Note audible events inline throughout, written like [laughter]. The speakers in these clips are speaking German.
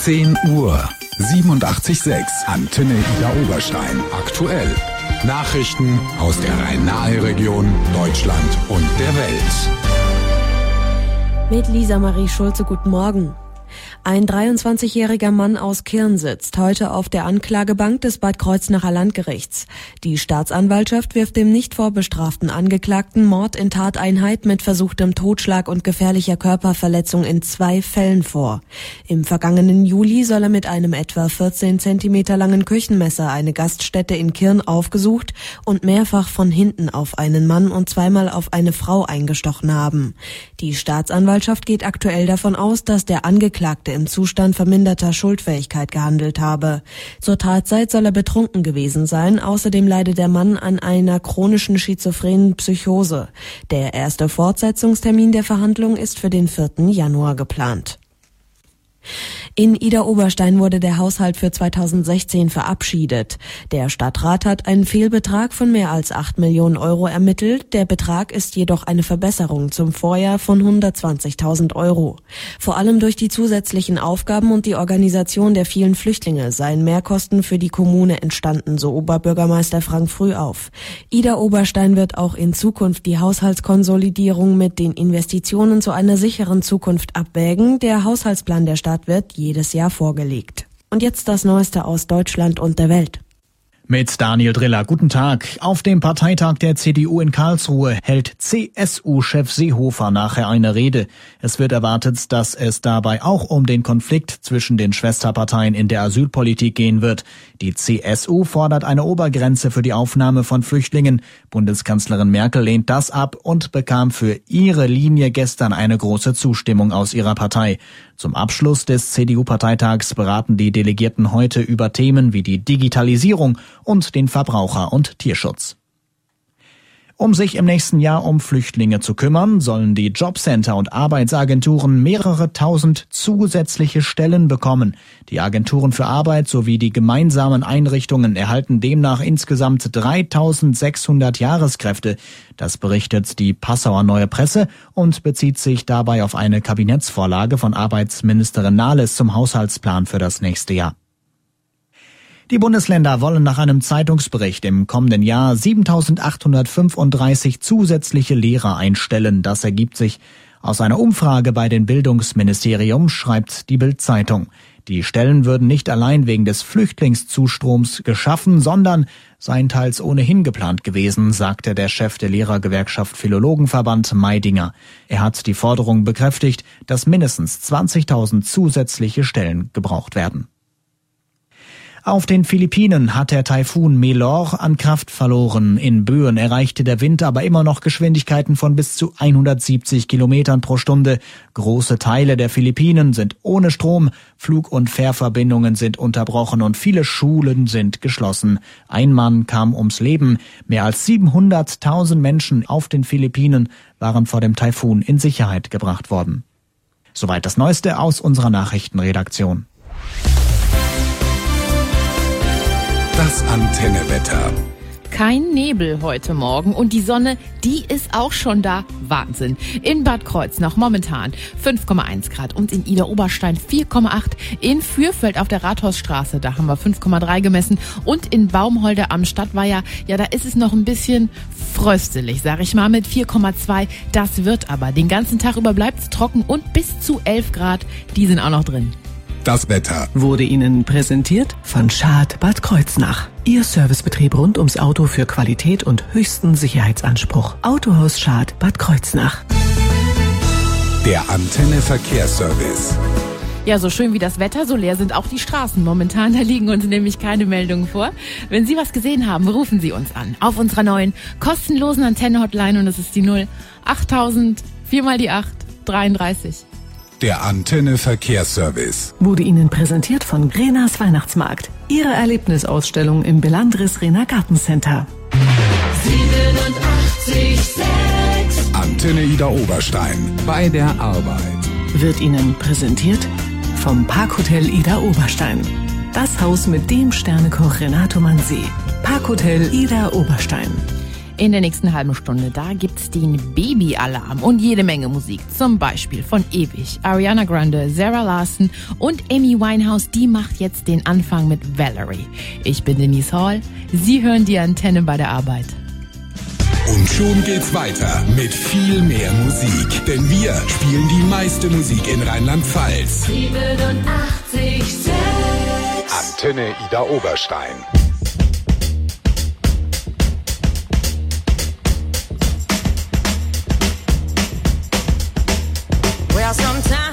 10 Uhr. 87.6 Antenne Ida Oberstein. Aktuell. Nachrichten aus der Rhein-Nahe-Region, Deutschland und der Welt. Mit Lisa Marie Schulze, guten Morgen. Ein 23-jähriger Mann aus Kirn sitzt heute auf der Anklagebank des Bad Kreuznacher Landgerichts. Die Staatsanwaltschaft wirft dem nicht vorbestraften Angeklagten Mord in Tateinheit mit versuchtem Totschlag und gefährlicher Körperverletzung in zwei Fällen vor. Im vergangenen Juli soll er mit einem etwa 14 Zentimeter langen Küchenmesser eine Gaststätte in Kirn aufgesucht und mehrfach von hinten auf einen Mann und zweimal auf eine Frau eingestochen haben. Die Staatsanwaltschaft geht aktuell davon aus, dass der Angeklagte im Zustand verminderter Schuldfähigkeit gehandelt habe. Zur Tatzeit soll er betrunken gewesen sein. Außerdem leide der Mann an einer chronischen schizophrenen Psychose. Der erste Fortsetzungstermin der Verhandlung ist für den 4. Januar geplant. In Ida Oberstein wurde der Haushalt für 2016 verabschiedet. Der Stadtrat hat einen Fehlbetrag von mehr als 8 Millionen Euro ermittelt. Der Betrag ist jedoch eine Verbesserung zum Vorjahr von 120.000 Euro. Vor allem durch die zusätzlichen Aufgaben und die Organisation der vielen Flüchtlinge seien Mehrkosten für die Kommune entstanden, so Oberbürgermeister Frank Frühauf. Ida Oberstein wird auch in Zukunft die Haushaltskonsolidierung mit den Investitionen zu einer sicheren Zukunft abwägen. Der Haushaltsplan der Stadt wird jedes Jahr vorgelegt. Und jetzt das Neueste aus Deutschland und der Welt. Mit Daniel Driller. Guten Tag. Auf dem Parteitag der CDU in Karlsruhe hält CSU-Chef Seehofer nachher eine Rede. Es wird erwartet, dass es dabei auch um den Konflikt zwischen den Schwesterparteien in der Asylpolitik gehen wird. Die CSU fordert eine Obergrenze für die Aufnahme von Flüchtlingen. Bundeskanzlerin Merkel lehnt das ab und bekam für ihre Linie gestern eine große Zustimmung aus ihrer Partei. Zum Abschluss des CDU-Parteitags beraten die Delegierten heute über Themen wie die Digitalisierung und den Verbraucher- und Tierschutz. Um sich im nächsten Jahr um Flüchtlinge zu kümmern, sollen die Jobcenter und Arbeitsagenturen mehrere tausend zusätzliche Stellen bekommen. Die Agenturen für Arbeit sowie die gemeinsamen Einrichtungen erhalten demnach insgesamt 3600 Jahreskräfte. Das berichtet die Passauer Neue Presse und bezieht sich dabei auf eine Kabinettsvorlage von Arbeitsministerin Nahles zum Haushaltsplan für das nächste Jahr. Die Bundesländer wollen nach einem Zeitungsbericht im kommenden Jahr 7835 zusätzliche Lehrer einstellen. Das ergibt sich aus einer Umfrage bei den Bildungsministerium, schreibt die Bild-Zeitung. Die Stellen würden nicht allein wegen des Flüchtlingszustroms geschaffen, sondern seien teils ohnehin geplant gewesen, sagte der Chef der Lehrergewerkschaft Philologenverband Meidinger. Er hat die Forderung bekräftigt, dass mindestens 20.000 zusätzliche Stellen gebraucht werden. Auf den Philippinen hat der Taifun Melor an Kraft verloren. In Böen erreichte der Wind aber immer noch Geschwindigkeiten von bis zu 170 Kilometern pro Stunde. Große Teile der Philippinen sind ohne Strom, Flug- und Fährverbindungen sind unterbrochen und viele Schulen sind geschlossen. Ein Mann kam ums Leben. Mehr als 700.000 Menschen auf den Philippinen waren vor dem Taifun in Sicherheit gebracht worden. Soweit das Neueste aus unserer Nachrichtenredaktion. Das Antennewetter. Kein Nebel heute Morgen und die Sonne, die ist auch schon da. Wahnsinn. In Bad Kreuznach momentan 5,1 Grad und in Ida Oberstein 4,8. In Fürfeld auf der Rathausstraße, da haben wir 5,3 gemessen und in Baumholder am Stadtweiher, ja, da ist es noch ein bisschen fröstelig, sag ich mal, mit 4,2. Das wird aber. Den ganzen Tag über bleibt es trocken und bis zu 11 Grad, die sind auch noch drin. Das Wetter wurde Ihnen präsentiert von Schad Bad Kreuznach. Ihr Servicebetrieb rund ums Auto für Qualität und höchsten Sicherheitsanspruch. Autohaus Schad Bad Kreuznach. Der Antenne Verkehrsservice. Ja, so schön wie das Wetter, so leer sind auch die Straßen momentan. Da liegen uns nämlich keine Meldungen vor. Wenn Sie was gesehen haben, rufen Sie uns an. Auf unserer neuen kostenlosen Antenne-Hotline und das ist die 0 8000 4 mal die 8 33. Der Antenne Verkehrsservice. Wurde Ihnen präsentiert von Renas Weihnachtsmarkt. Ihre Erlebnisausstellung im Belandris Rena Gartencenter. 87,6 Antenne Ida Oberstein. Bei der Arbeit. Wird Ihnen präsentiert vom Parkhotel Ida Oberstein. Das Haus mit dem Sternekoch Renato Mansi. Parkhotel Ida Oberstein. In der nächsten halben Stunde, da gibt's den Baby-Alarm und jede Menge Musik. Zum Beispiel von Ewig, Ariana Grande, Sarah Larson und Amy Winehouse. Die macht jetzt den Anfang mit Valerie. Ich bin Denise Hall. Sie hören die Antenne bei der Arbeit. Und schon geht's weiter mit viel mehr Musik. Denn wir spielen die meiste Musik in Rheinland-Pfalz. 87,6 Antenne Ida Oberstein. sometimes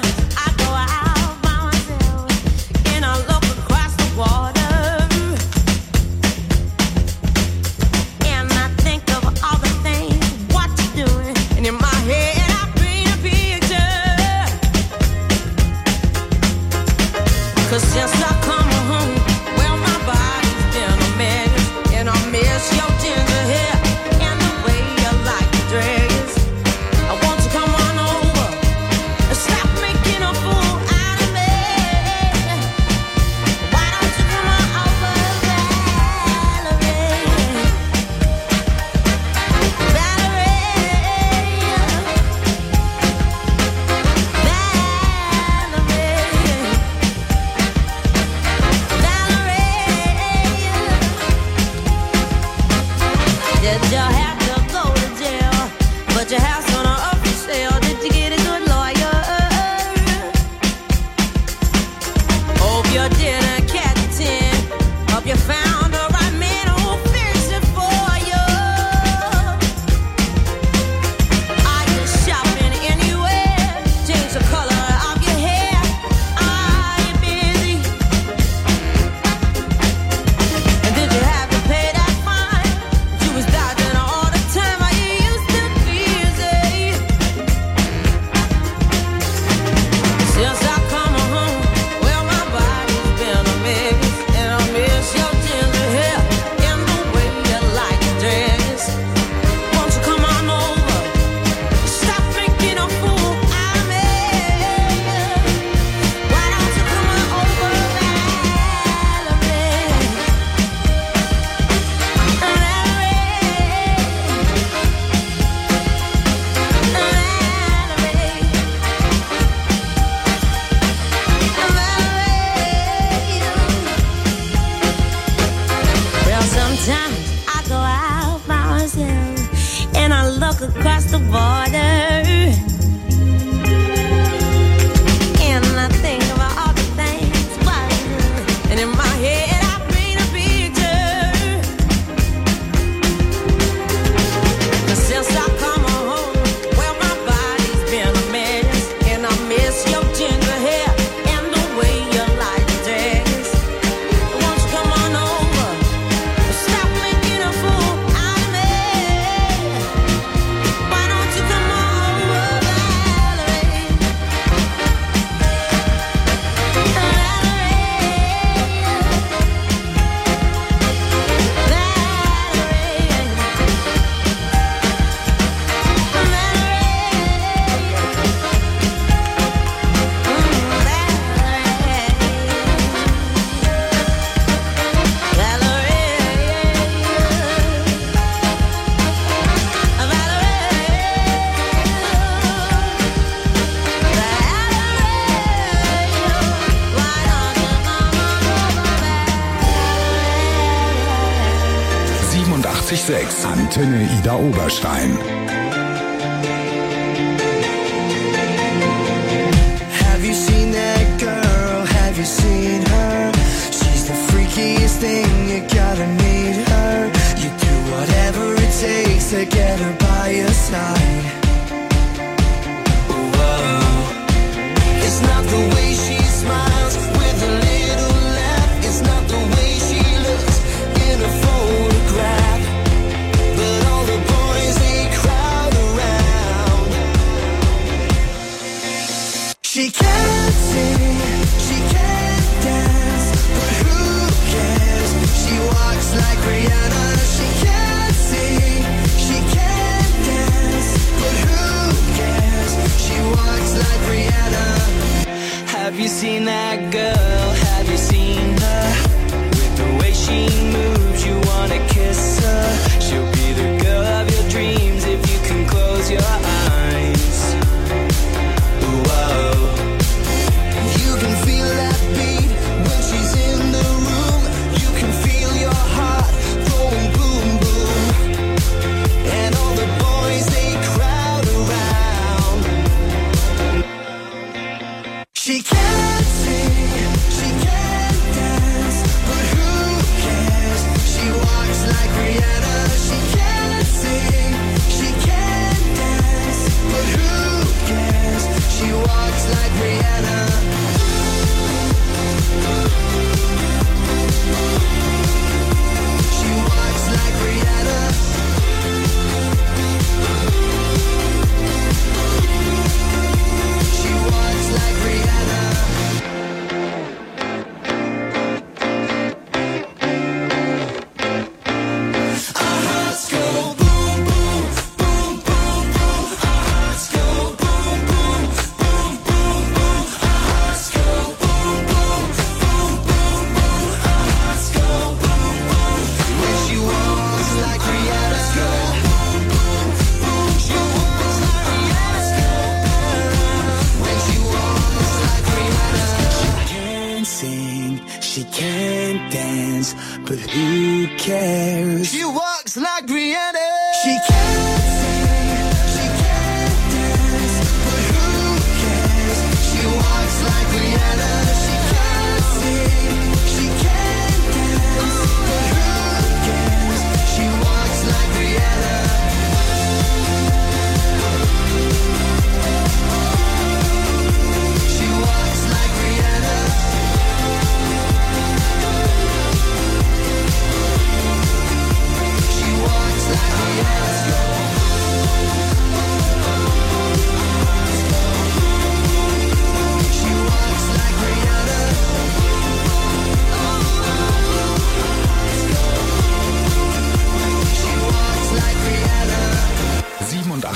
sing, she can't dance, but who cares? She walks like Rihanna. She can't.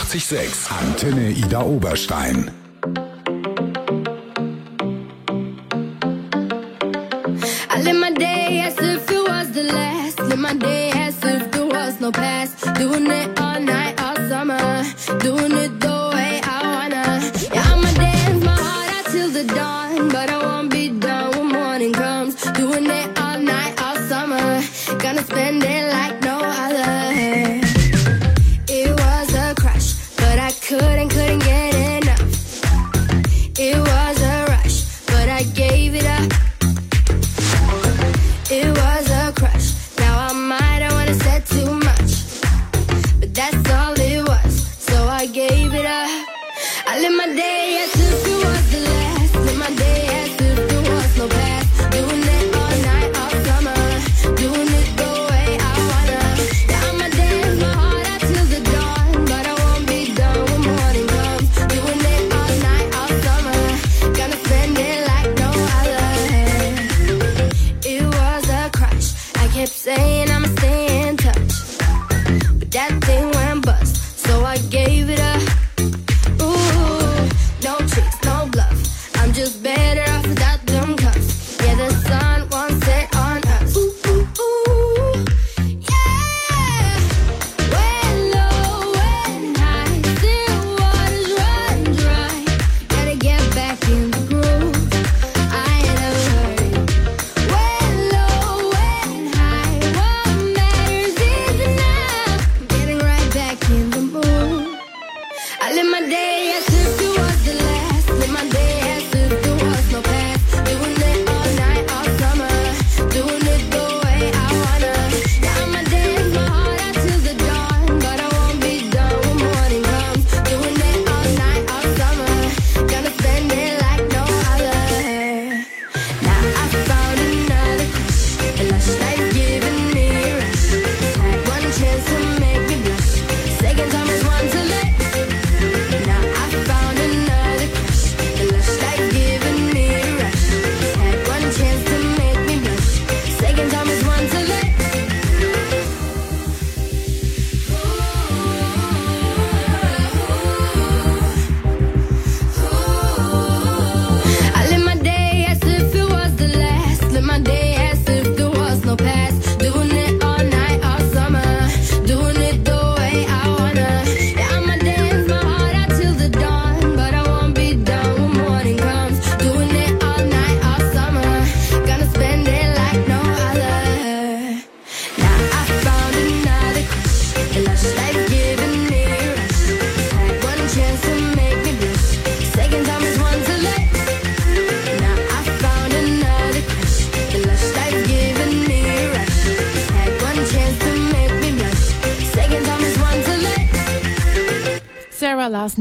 88,6. Antenne Ida Oberstein.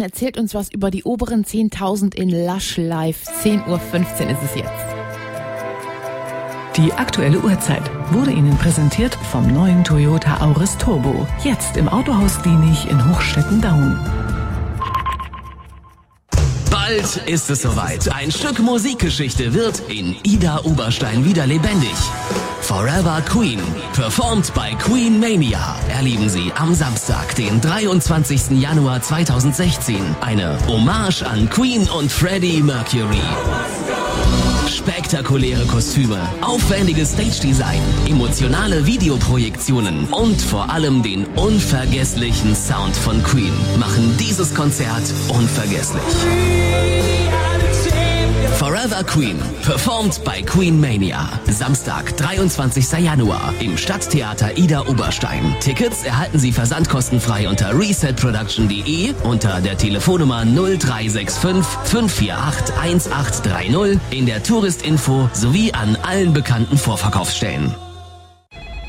Carsten erzählt uns was über die oberen 10.000 in Lush Live. 10.15 Uhr ist es jetzt. Die aktuelle Uhrzeit wurde Ihnen präsentiert vom neuen Toyota Auris Turbo. Jetzt im Autohaus Dienig in Hochstetten-Daun. Bald ist es soweit. Ein Stück Musikgeschichte wird in Ida Oberstein wieder lebendig. Forever Queen, performt bei Queen Mania, erleben Sie am Samstag, den 23. Januar 2016, eine Hommage an Queen und Freddie Mercury. Spektakuläre Kostüme, aufwendiges Stage-Design, emotionale Videoprojektionen und vor allem den unvergesslichen Sound von Queen machen dieses Konzert unvergesslich. Forever Queen. Performt bei Queen Mania. Samstag, 23. Januar im Stadttheater Ida Oberstein. Tickets erhalten Sie versandkostenfrei unter resetproduction.de unter der Telefonnummer 0365 548 1830 in der Touristinfo sowie an allen bekannten Vorverkaufsstellen.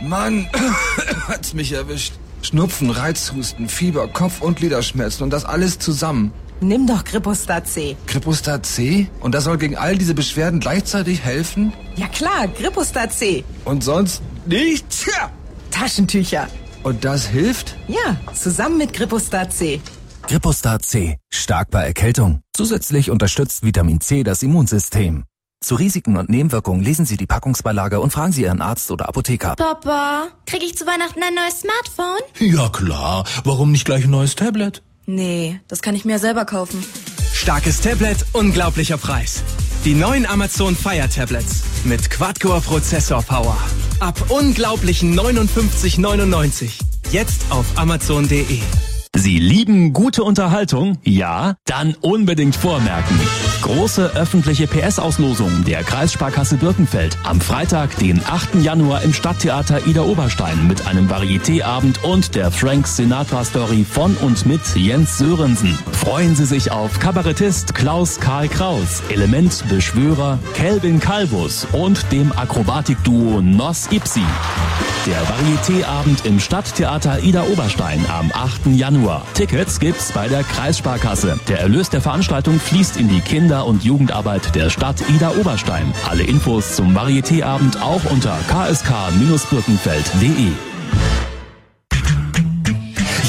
Mann, [coughs] hat's mich erwischt. Schnupfen, Reizhusten, Fieber, Kopf- und Gliederschmerzen und das alles zusammen. Nimm doch Gripostat C. Gripostat C? Und das soll gegen all diese Beschwerden gleichzeitig helfen? Ja klar, Gripostat C. Und sonst nichts? Ja. Taschentücher. Und das hilft? Ja, zusammen mit Gripostat C. Gripostat C. Stark bei Erkältung. Zusätzlich unterstützt Vitamin C das Immunsystem. Zu Risiken und Nebenwirkungen lesen Sie die Packungsbeilage und fragen Sie Ihren Arzt oder Apotheker. Papa, krieg ich zu Weihnachten ein neues Smartphone? Ja klar, warum nicht gleich ein neues Tablet? Nee, das kann ich mir selber kaufen. Starkes Tablet, unglaublicher Preis. Die neuen Amazon Fire Tablets mit Quad-Core Prozessor Power. Ab unglaublichen 59,99. Jetzt auf amazon.de. Sie lieben gute Unterhaltung? Ja? Dann unbedingt vormerken. Große öffentliche PS-Auslosung der Kreissparkasse Birkenfeld am Freitag, den 8. Januar im Stadttheater Ida Oberstein mit einem Varietéabend und der Frank Sinatra Story von und mit Jens Sörensen. Freuen Sie sich auf Kabarettist Klaus Karl Kraus, Elementbeschwörer Kelvin Calvus und dem Akrobatikduo Nos Ipsi. Der Varietéabend im Stadttheater Ida Oberstein am 8. Januar. Tickets gibt's bei der Kreissparkasse. Der Erlös der Veranstaltung fließt in die Kinder- und Jugendarbeit der Stadt Ida Oberstein. Alle Infos zum Varietéabend auch unter ksk-birkenfeld.de.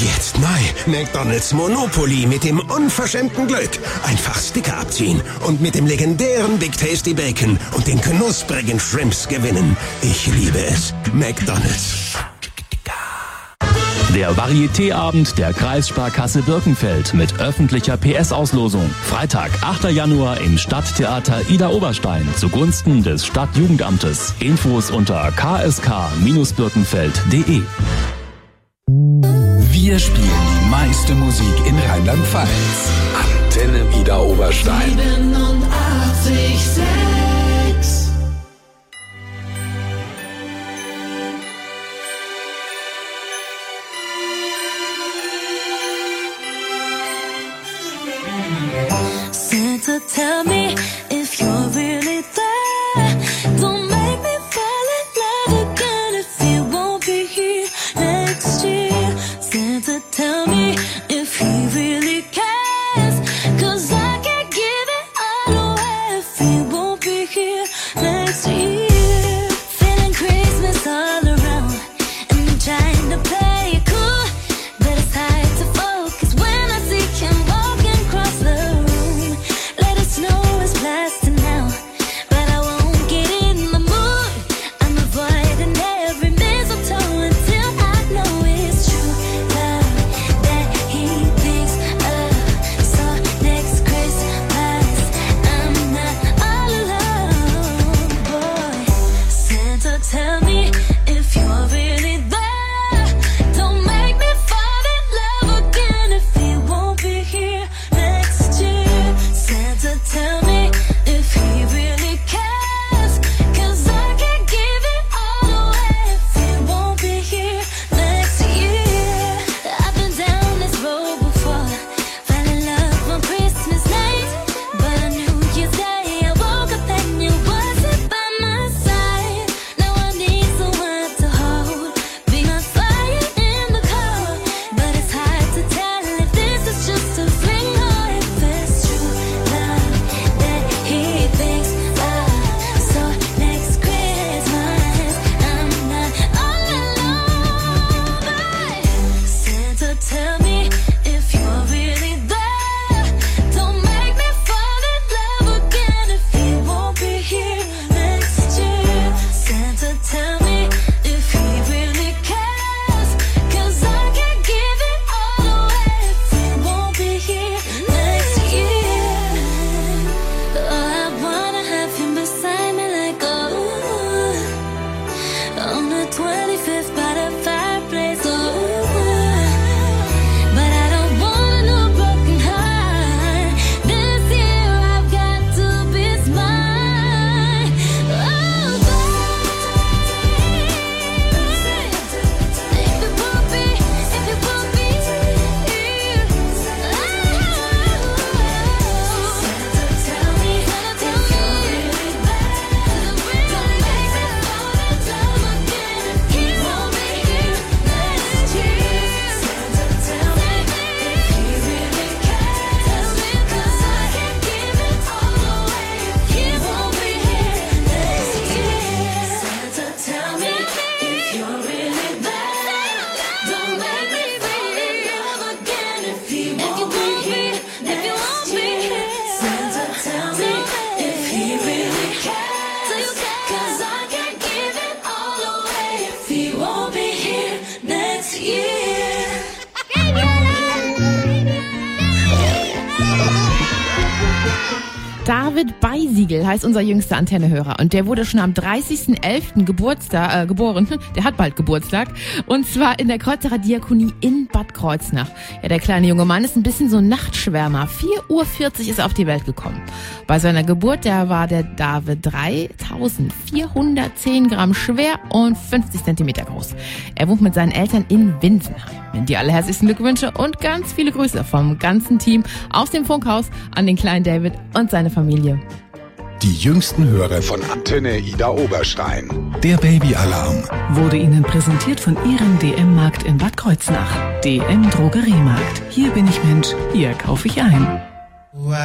Jetzt neu. McDonald's Monopoly mit dem unverschämten Glück. Einfach Sticker abziehen und mit dem legendären Big Tasty Bacon und den knusprigen Shrimps gewinnen. Ich liebe es. McDonald's. Der Varietéabend der Kreissparkasse Birkenfeld mit öffentlicher PS-Auslosung. Freitag, 8. Januar im Stadttheater Ida Oberstein zugunsten des Stadtjugendamtes. Infos unter ksk-birkenfeld.de. Wir spielen die meiste Musik in Rheinland-Pfalz. Antenne Ida Oberstein. 87,6. Heißt unser jüngster Antennehörer und der wurde schon am 30.11. Geburtstag, äh, geboren. [laughs] Der hat bald Geburtstag und zwar in der Kreuzerer Diakonie in Bad Kreuznach. Ja, der kleine junge Mann ist ein bisschen so ein Nachtschwärmer. 4.40 Uhr ist er auf die Welt gekommen. Bei seiner Geburt, da war der David 3410 Gramm schwer und 50 Zentimeter groß. Er wohnt mit seinen Eltern in Winsenheim. Die allerherzlichsten Glückwünsche und ganz viele Grüße vom ganzen Team aus dem Funkhaus an den kleinen David und seine Familie. Die jüngsten Hörer von Antenne Ida Oberstein. Der Babyalarm. Wurde Ihnen präsentiert von Ihrem DM-Markt in Bad Kreuznach. DM Drogeriemarkt. Hier bin ich Mensch, hier kaufe ich ein. Wise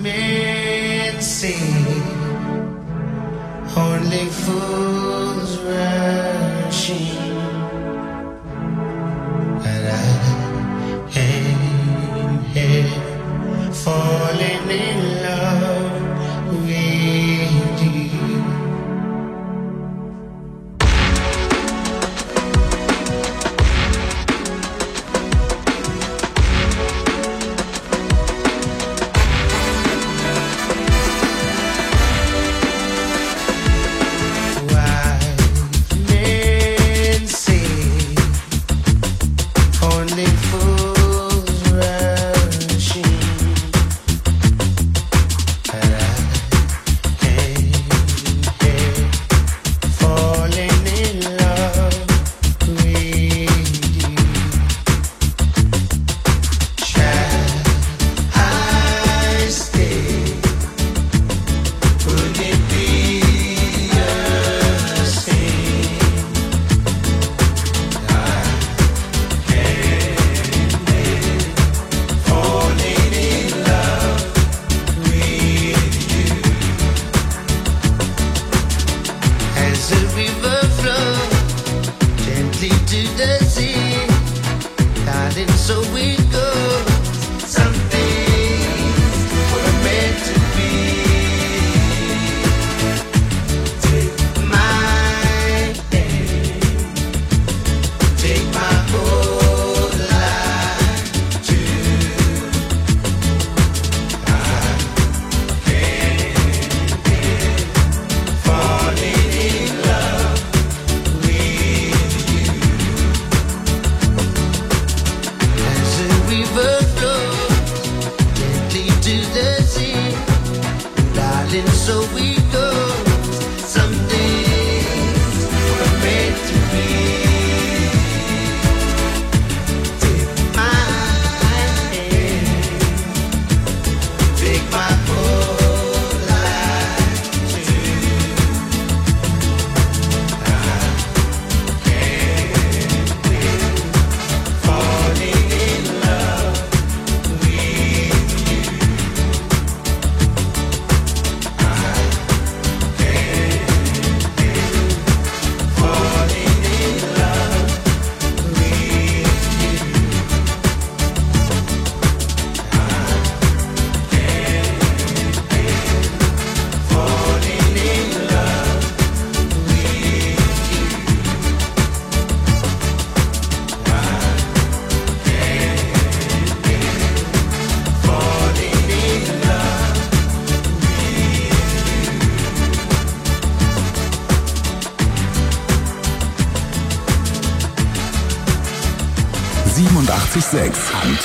men say only fools rushing, and I am here falling in love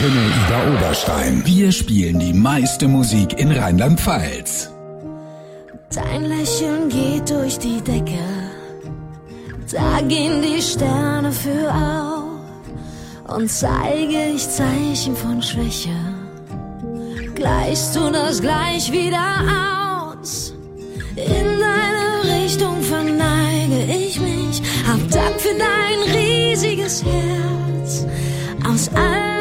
Antenne Ida Oberstein. Wir spielen die meiste Musik in Rheinland-Pfalz. Dein Lächeln geht durch die Decke, da gehen die Sterne für auf und zeige ich Zeichen von Schwäche. Gleichst du das gleich wieder aus? In deine Richtung verneige ich mich, hab Dank für dein riesiges Herz. Aus allen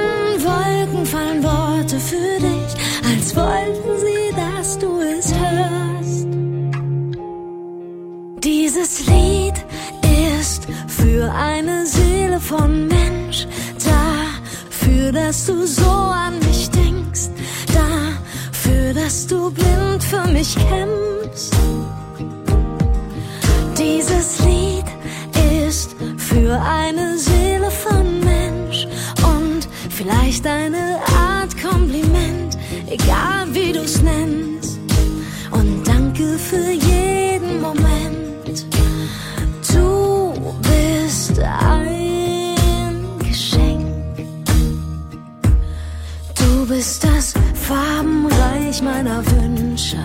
für dich, als wollten sie, dass du es hörst. Dieses Lied ist für eine Seele von Mensch, dafür, dass du so an mich denkst, dafür, dass du blind für mich kämpfst. Dieses Lied ist für eine Seele von Mensch und vielleicht eine. Egal wie du's nennst. Und danke für jeden Moment. Du bist ein Geschenk. Du bist das Farbenreich meiner Wünsche.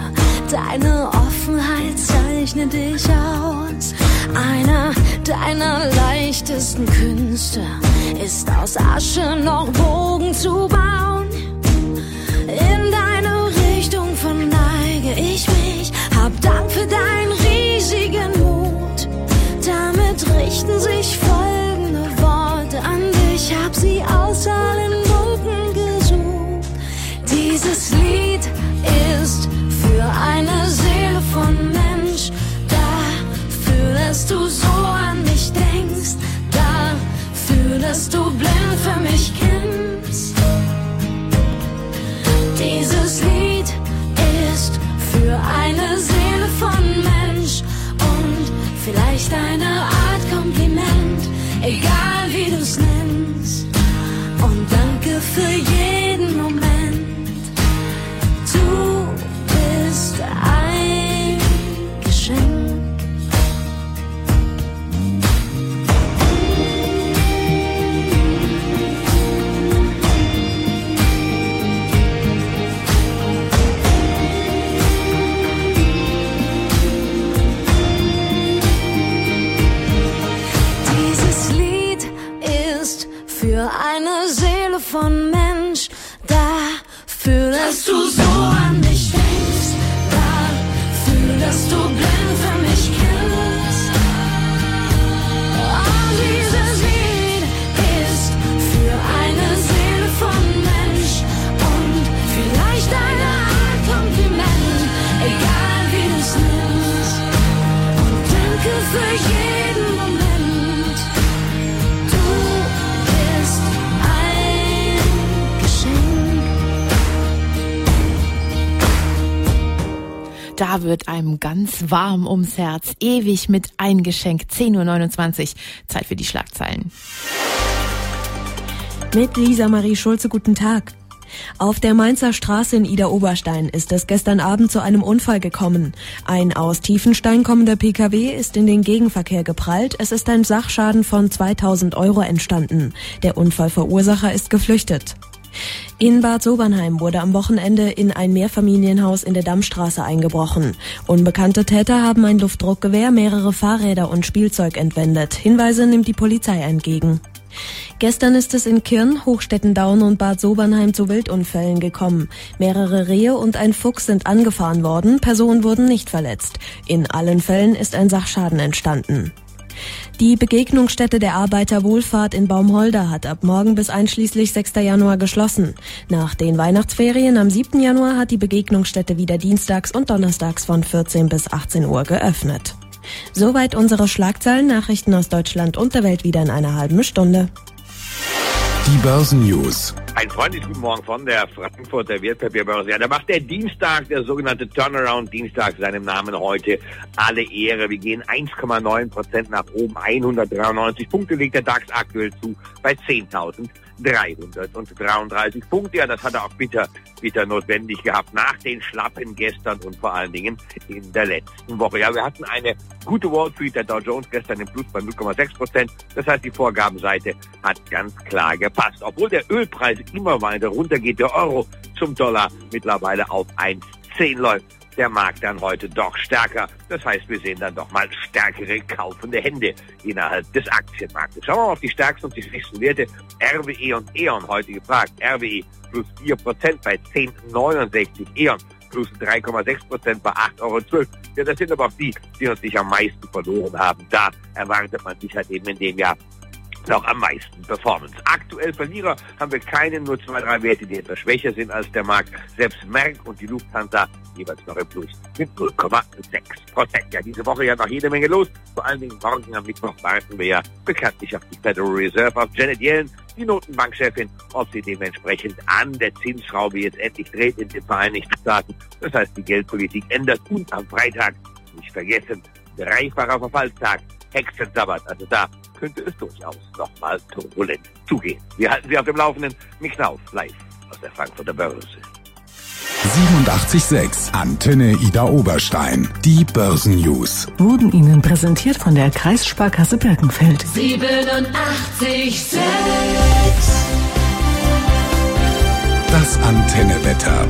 Deine Offenheit zeichnet dich aus. Einer deiner leichtesten Künste ist aus Asche noch Bogen zu bauen. In deine Richtung verneige ich mich. Hab Dank für deinen riesigen Mut. Damit richten sich folgende Worte an dich. Hab sie aus allen Wolken gesucht. Dieses Lied ist für eine Seele von Mensch. Dafür, dass du so an mich denkst. Dafür, dass du blind Seele von Mensch und vielleicht eine Art Kompliment, egal wie du's nennst. Und danke für eine Seele von Mensch. Dafür, dass du so an mich denkst. Dafür, dass du blind für mich kämpfst. Oh, dieses Lied ist für eine Seele von Mensch. Und vielleicht eine Art Kompliment. Egal wie du's nimmst. Und danke für jeden Da wird einem ganz warm ums Herz. Ewig mit eingeschenkt. 10.29 Uhr. Zeit für die Schlagzeilen. Mit Lisa Marie Schulze, guten Tag. Auf der Mainzer Straße in Ida-Oberstein ist es gestern Abend zu einem Unfall gekommen. Ein aus Tiefenstein kommender Pkw ist in den Gegenverkehr geprallt. Es ist ein Sachschaden von 2000 Euro entstanden. Der Unfallverursacher ist geflüchtet. In Bad Sobernheim wurde am Wochenende in ein Mehrfamilienhaus in der Dammstraße eingebrochen. Unbekannte Täter haben ein Luftdruckgewehr, mehrere Fahrräder und Spielzeug entwendet. Hinweise nimmt die Polizei entgegen. Gestern ist es in Kirn, Hochstettendaun und Bad Sobernheim zu Wildunfällen gekommen. Mehrere Rehe und ein Fuchs sind angefahren worden, Personen wurden nicht verletzt. In allen Fällen ist ein Sachschaden entstanden. Die Begegnungsstätte der Arbeiterwohlfahrt in Baumholder hat ab morgen bis einschließlich 6. Januar geschlossen. Nach den Weihnachtsferien am 7. Januar hat die Begegnungsstätte wieder dienstags und donnerstags von 14 bis 18 Uhr geöffnet. Soweit unsere Schlagzeilen, Nachrichten aus Deutschland und der Welt wieder in einer halben Stunde. Die Börsennews. Ein freundliches Guten Morgen von der Frankfurter Wertpapierbörse. Ja, da macht der Dienstag, der sogenannte Turnaround-Dienstag, seinem Namen heute alle Ehre. Wir gehen 1,9 Prozent nach oben, 193 Punkte legt der DAX aktuell zu bei 10.333 Punkte. Ja, das hat er auch bitter, bitter notwendig gehabt nach den Schlappen gestern und vor allen Dingen in der letzten Woche. Ja, wir hatten eine gute Wall Street, der Dow Jones gestern im Plus bei 0,6 Prozent. Das heißt, die Vorgabenseite hat ganz klar gepasst. Obwohl der Ölpreis immer weiter runtergeht, der Euro zum Dollar mittlerweile auf 1,10 läuft. Der Markt dann heute doch stärker. Das heißt, wir sehen dann doch mal stärkere kaufende Hände innerhalb des Aktienmarktes. Schauen wir mal auf die stärksten und die schwächsten Werte. RWE und E.ON heute gefragt. RWE plus 4% bei 10,69. E.ON plus 3,6% bei 8,12 Euro. Ja, das sind aber auch die, die uns sich am meisten verloren haben. Da erwartet man sich halt eben in dem Jahr noch am meisten Performance. Aktuell Verlierer haben wir keine, nur zwei, drei Werte, die etwas schwächer sind als der Markt. Selbst Merck und die Lufthansa jeweils noch im Plus mit 0,6 Prozent. Ja, diese Woche ja noch jede Menge los. Vor allen Dingen morgen am Mittwoch warten wir ja bekanntlich auf die Federal Reserve, auf Janet Yellen, die Notenbankchefin, ob sie dementsprechend an der Zinsschraube jetzt endlich dreht in den Vereinigten Staaten. Das heißt, die Geldpolitik ändert und am Freitag, nicht vergessen, dreifacher Verfallstag, Hexensabbat. Also da könnte es durchaus nochmal turbulent zugehen. Wir halten Sie auf dem Laufenden. Mich auf live aus der Frankfurter Börse. 87.6 Antenne Ida Oberstein. Die Börsennews. Wurden Ihnen präsentiert von der Kreissparkasse Birkenfeld. 87,6. Das Antennewetter.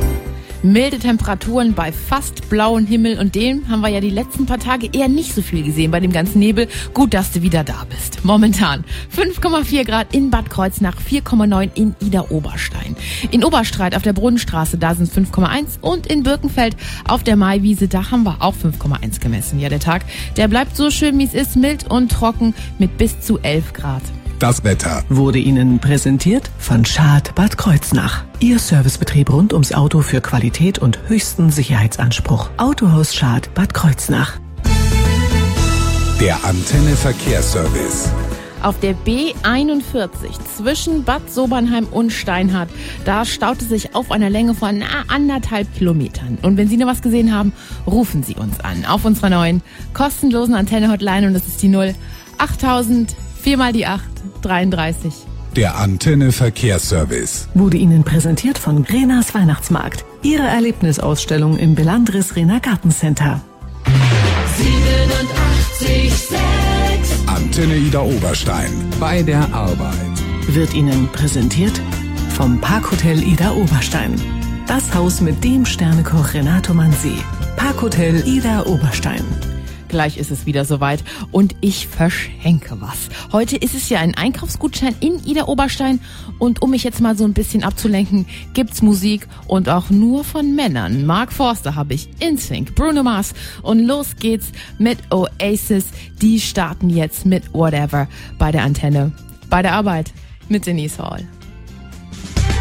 Milde Temperaturen bei fast blauem Himmel und dem haben wir ja die letzten paar Tage eher nicht so viel gesehen bei dem ganzen Nebel. Gut, dass du wieder da bist. Momentan 5,4 Grad in Bad Kreuznach, 4,9 in Ida Oberstein. In Oberstreit auf der Brunnenstraße, da sind 5,1 und in Birkenfeld auf der Maiwiese, da haben wir auch 5,1 gemessen. Ja, der Tag, der bleibt so schön wie es ist, mild und trocken mit bis zu 11 Grad. Das Wetter. Wurde Ihnen präsentiert von Schad Bad Kreuznach. Ihr Servicebetrieb rund ums Auto für Qualität und höchsten Sicherheitsanspruch. Autohaus Schad Bad Kreuznach. Der Antenne Verkehrsservice. Auf der B41 zwischen Bad Sobernheim und Steinhardt, da staut es sich auf einer Länge von na, anderthalb Kilometern. Und wenn Sie noch was gesehen haben, rufen Sie uns an auf unserer neuen kostenlosen Antenne-Hotline und das ist die 0 8000 4 mal die 8 33. Der Antenne Verkehrsservice. Wurde Ihnen präsentiert von Grenas Weihnachtsmarkt. Ihre Erlebnisausstellung im Belandris Rena Gartencenter. 87,6. Antenne Ida Oberstein. Bei der Arbeit. Wird Ihnen präsentiert vom Parkhotel Ida Oberstein. Das Haus mit dem Sternekoch Renato Mansi. Parkhotel Ida Oberstein. Gleich ist es wieder soweit und ich verschenke was. Heute ist es ja ein Einkaufsgutschein in Ida Oberstein und um mich jetzt mal so ein bisschen abzulenken, gibt's Musik und auch nur von Männern. Mark Forster habe ich, InSync, Bruno Mars und los geht's mit Oasis. Die starten jetzt mit Whatever bei der Antenne, bei der Arbeit mit Denise Hall.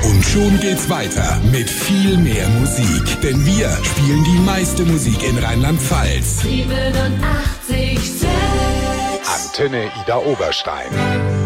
Und schon geht's weiter mit viel mehr Musik. Denn wir spielen die meiste Musik in Rheinland-Pfalz. 87,6. Antenne Ida Oberstein.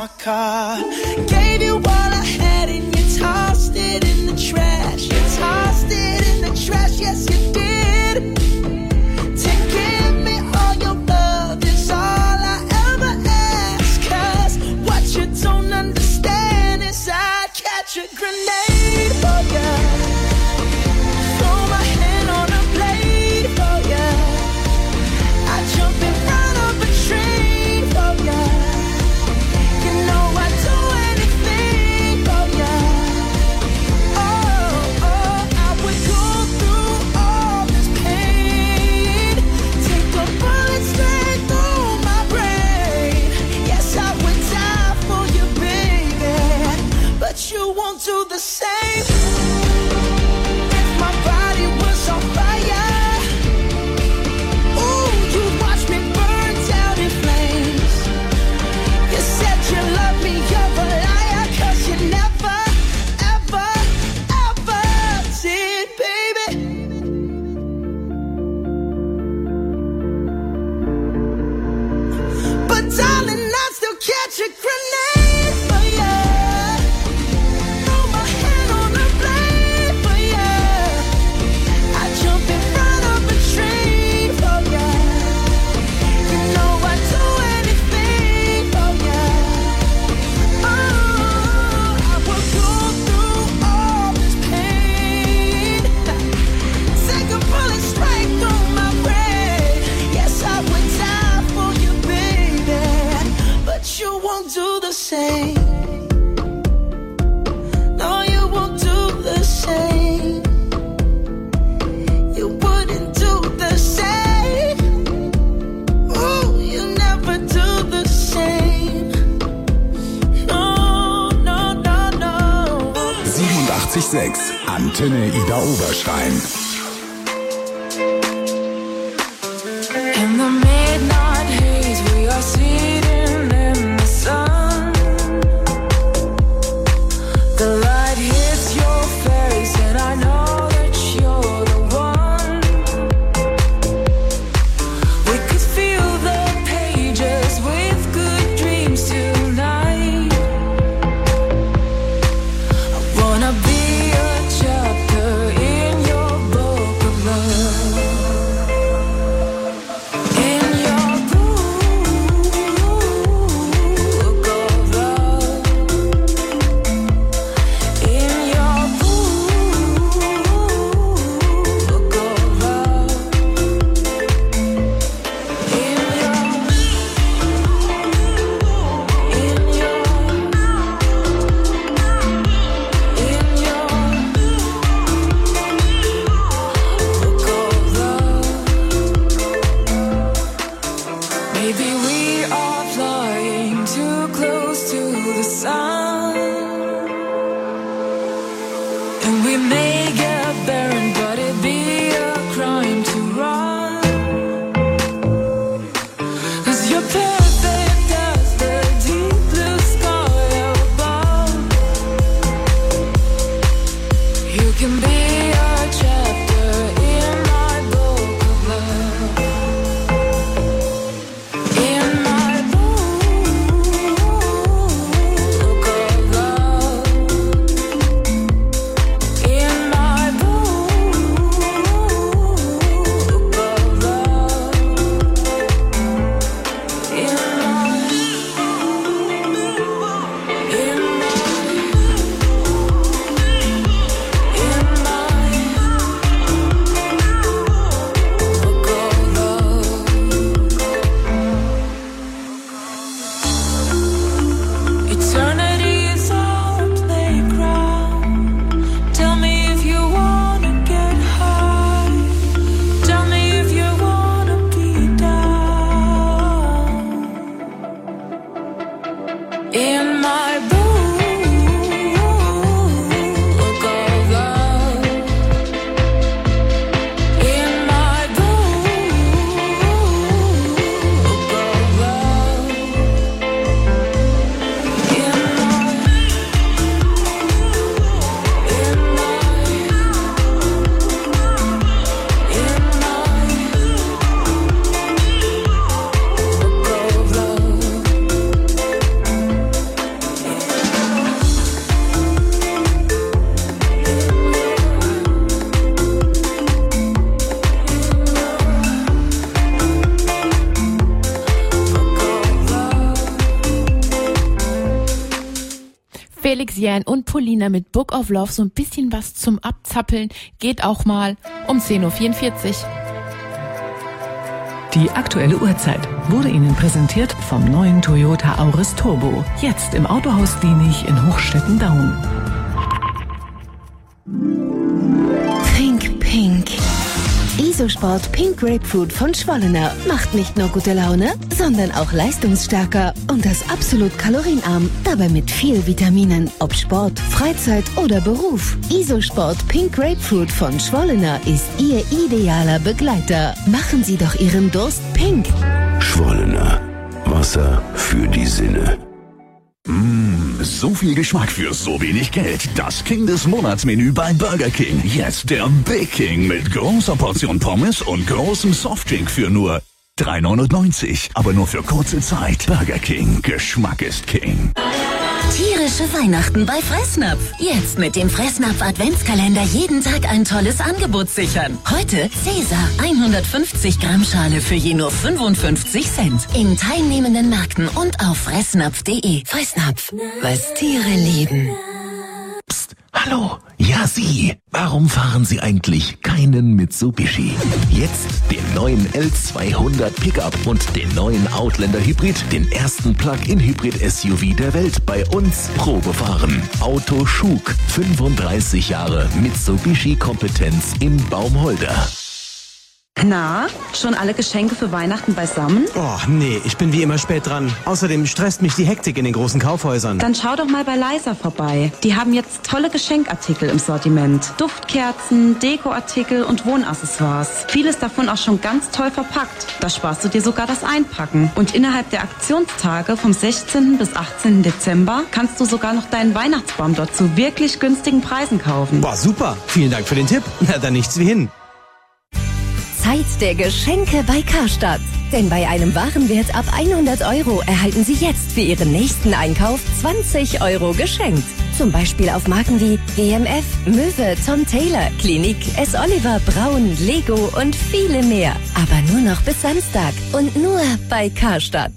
my car. Gave you Antenne Ida Oberstein. Jähn und Polina mit Book of Love so ein bisschen was zum Abzappeln geht auch mal um 10.44 Uhr. Die aktuelle Uhrzeit wurde Ihnen präsentiert vom neuen Toyota Auris Turbo. Jetzt im Autohaus Dienig in Hochstetten-Daun. Pink Pink. Isosport Pink Grapefruit von Schwollener macht nicht nur gute Laune, sondern auch leistungsstärker und das absolut kalorienarm, dabei mit viel Vitaminen, ob Sport, Freizeit oder Beruf. Isosport Pink Grapefruit von Schwollener ist Ihr idealer Begleiter. Machen Sie doch Ihren Durst pink. Schwollener. Wasser für die Sinne. Mmh, so viel Geschmack für so wenig Geld. Das King des Monatsmenü bei Burger King. Jetzt der Big King mit großer Portion Pommes und großem Softdrink für nur 3,99. Aber nur für kurze Zeit. Burger King. Geschmack ist King. Tierische Weihnachten bei Fressnapf. Jetzt mit dem Fressnapf Adventskalender jeden Tag ein tolles Angebot sichern. Heute Cäsar 150 Gramm Schale für je nur 55 Cent. In teilnehmenden Märkten und auf fressnapf.de. Fressnapf, was Tiere lieben. Hallo, ja Sie. Warum fahren Sie eigentlich keinen Mitsubishi? Jetzt den neuen L200 Pickup und den neuen Outlander Hybrid, den ersten Plug-in-Hybrid-SUV der Welt bei uns Probefahren. Auto Schug, 35 Jahre Mitsubishi-Kompetenz in Baumholder. Na, schon alle Geschenke für Weihnachten beisammen? Oh, nee, ich bin wie immer spät dran. Außerdem stresst mich die Hektik in den großen Kaufhäusern. Dann schau doch mal bei Leisa vorbei. Die haben jetzt tolle Geschenkartikel im Sortiment. Duftkerzen, Dekoartikel und Wohnaccessoires. Vieles davon auch schon ganz toll verpackt. Da sparst du dir sogar das Einpacken. Und innerhalb der Aktionstage vom 16. bis 18. Dezember kannst du sogar noch deinen Weihnachtsbaum dort zu wirklich günstigen Preisen kaufen. Boah, super. Vielen Dank für den Tipp. [laughs] Na, dann nichts wie hin. Zeit der Geschenke bei Karstadt. Denn bei einem Warenwert ab 100 Euro erhalten Sie jetzt für Ihren nächsten Einkauf 20 Euro geschenkt. Zum Beispiel auf Marken wie WMF, Möwe, Tom Taylor, Klinik, S. Oliver, Braun, Lego und viele mehr. Aber nur noch bis Samstag und nur bei Karstadt.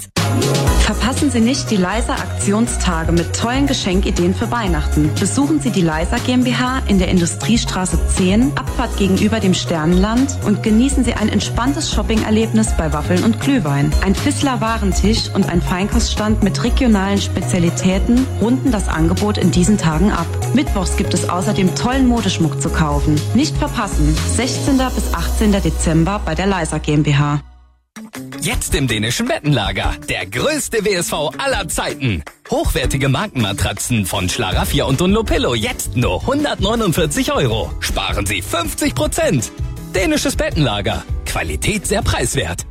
Verpassen Sie nicht die Leiser Aktionstage mit tollen Geschenkideen für Weihnachten. Besuchen Sie die Leiser GmbH in der Industriestraße 10, Abfahrt gegenüber dem Sternenland und genießen Sie ein entspanntes Shoppingerlebnis bei Waffeln und Glühwein. Ein Fissler Warentisch und ein Feinkoststand mit regionalen Spezialitäten runden das Angebot in diesen Tagen ab. Mittwochs gibt es außerdem tollen Modeschmuck zu kaufen. Nicht verpassen, 16. bis 18. Dezember bei der Leiser GmbH. Jetzt im dänischen Bettenlager. Der größte WSV aller Zeiten. Hochwertige Markenmatratzen von Schlaraffia und Dunlopillo jetzt nur 149 Euro. Sparen Sie 50 Prozent. Dänisches Bettenlager. Qualität sehr preiswert.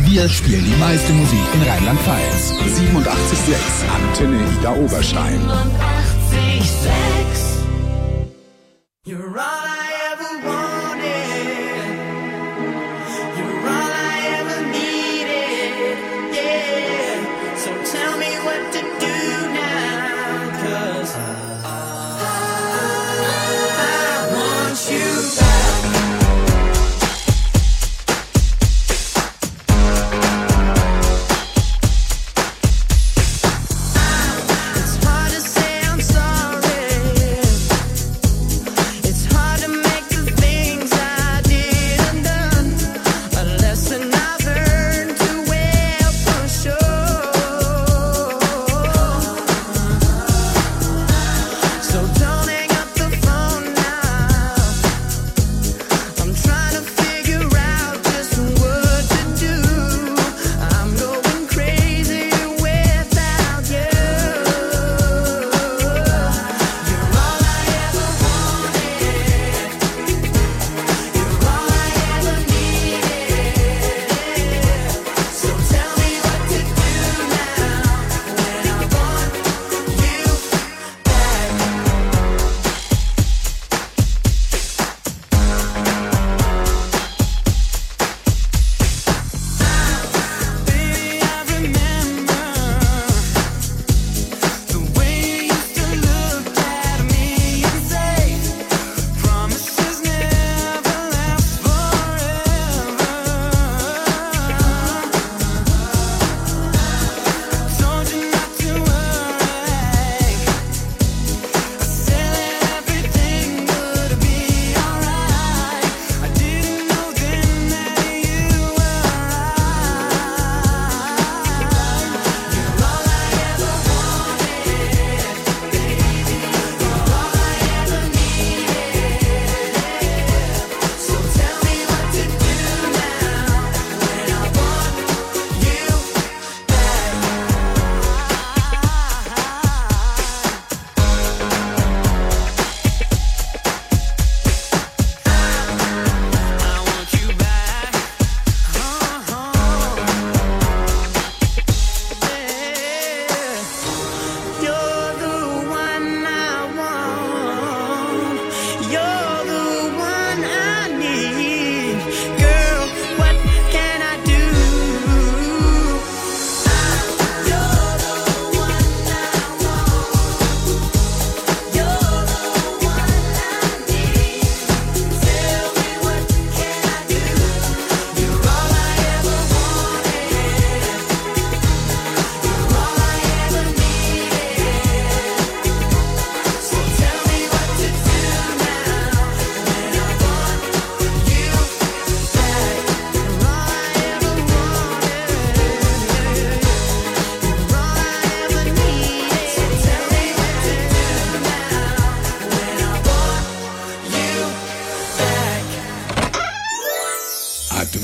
Wir spielen die meiste Musik in Rheinland-Pfalz. 87.6 Antenne Ida Oberstein. Sechs. You're right.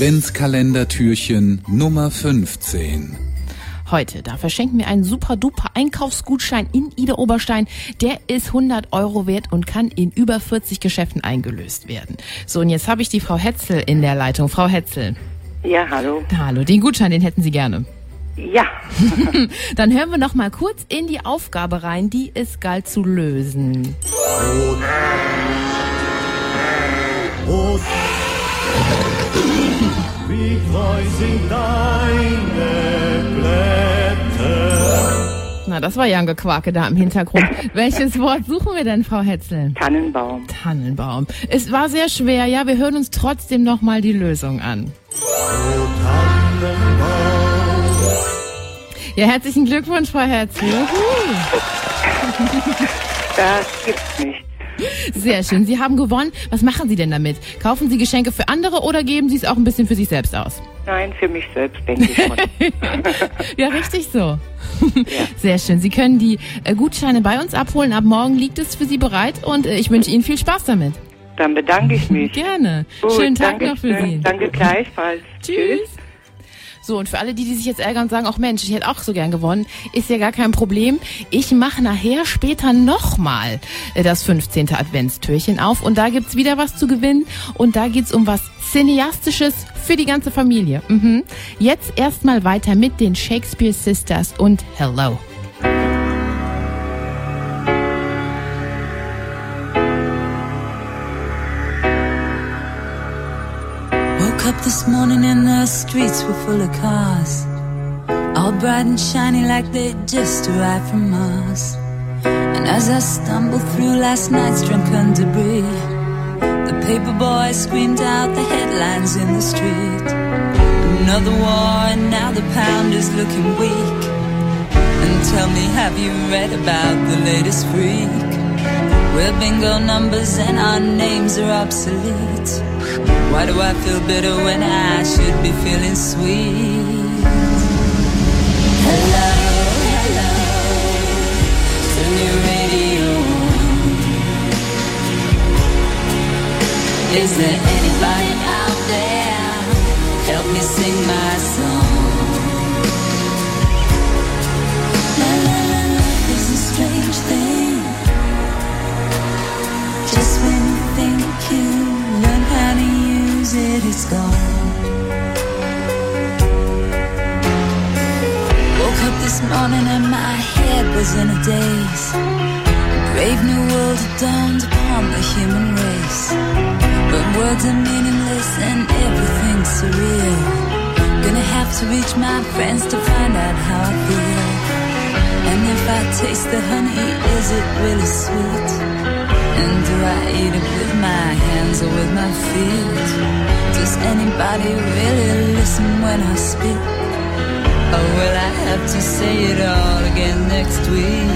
Adventskalendertürchen Nummer 15. Heute, da verschenken wir einen super duper Einkaufsgutschein in Ida Oberstein. Der ist 100 Euro wert und kann in über 40 Geschäften eingelöst werden. So, und jetzt habe ich die Frau Hetzel in der Leitung. Frau Hetzel. Ja, hallo. Hallo, den Gutschein, den hätten Sie gerne. Ja. [laughs] [laughs] Dann hören wir noch mal kurz in die Aufgabe rein, die es galt zu lösen. Wie treu sind deine Blätter? Na, das war ja ein Gequake da im Hintergrund. [laughs] Welches Wort suchen wir denn, Frau Hetzel? Tannenbaum. Tannenbaum. Es war sehr schwer, ja. Wir hören uns trotzdem noch mal die Lösung an. Ja, herzlichen Glückwunsch, Frau Hetzel. Juhu. Das gibt's nicht. Sehr schön. Sie haben gewonnen. Was machen Sie denn damit? Kaufen Sie Geschenke für andere oder geben Sie es auch ein bisschen für sich selbst aus? Nein, für mich selbst denke ich schon. [laughs] Ja, richtig so. [laughs] Sehr schön. Sie können die äh, Gutscheine bei uns abholen. Ab morgen liegt es für Sie bereit und äh, ich wünsche Ihnen viel Spaß damit. Dann bedanke ich mich. Gerne. Gut, Schönen Tag noch für schön. Sie. Danke gleichfalls. Tschüss. So, und für alle, die, die sich jetzt ärgern und sagen, ach Mensch, ich hätte auch so gern gewonnen, ist ja gar kein Problem. Ich mache nachher später nochmal das 15. Adventstürchen auf und da gibt's wieder was zu gewinnen und da geht's um was Cineastisches für die ganze Familie. Mhm. Jetzt erstmal weiter mit den Shakespeare Sisters und Hello. This morning and the streets were full of cars. All bright and shiny like they'd just arrived from Mars. And as I stumbled through last night's drunken debris, the paper boy screamed out the headlines in the street. Another war and now the pound is looking weak. And tell me, have you read about the latest freak? We're bingo numbers and our names are obsolete. Why do I feel bitter when I should be feeling sweet? Hello, hello, turn your radio. Is there anybody out there? Help me sing my song. It's gone. Woke up this morning and my head was in a daze. A brave new world had dawned upon the human race. But words are meaningless and everything's surreal. Gonna have to reach my friends to find out how I feel. And if I taste the honey, is it really sweet? And do I eat it with my hands or with my feet? Does anybody really listen when I speak? Or will I have to say it all again next week?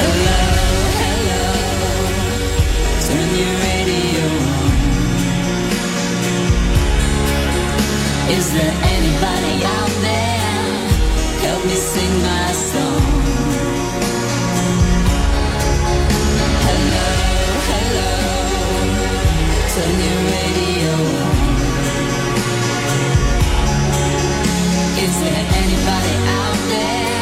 Hello, hello, turn your radio on. Is there anybody out there? Help me sing my song. Is there anybody out there?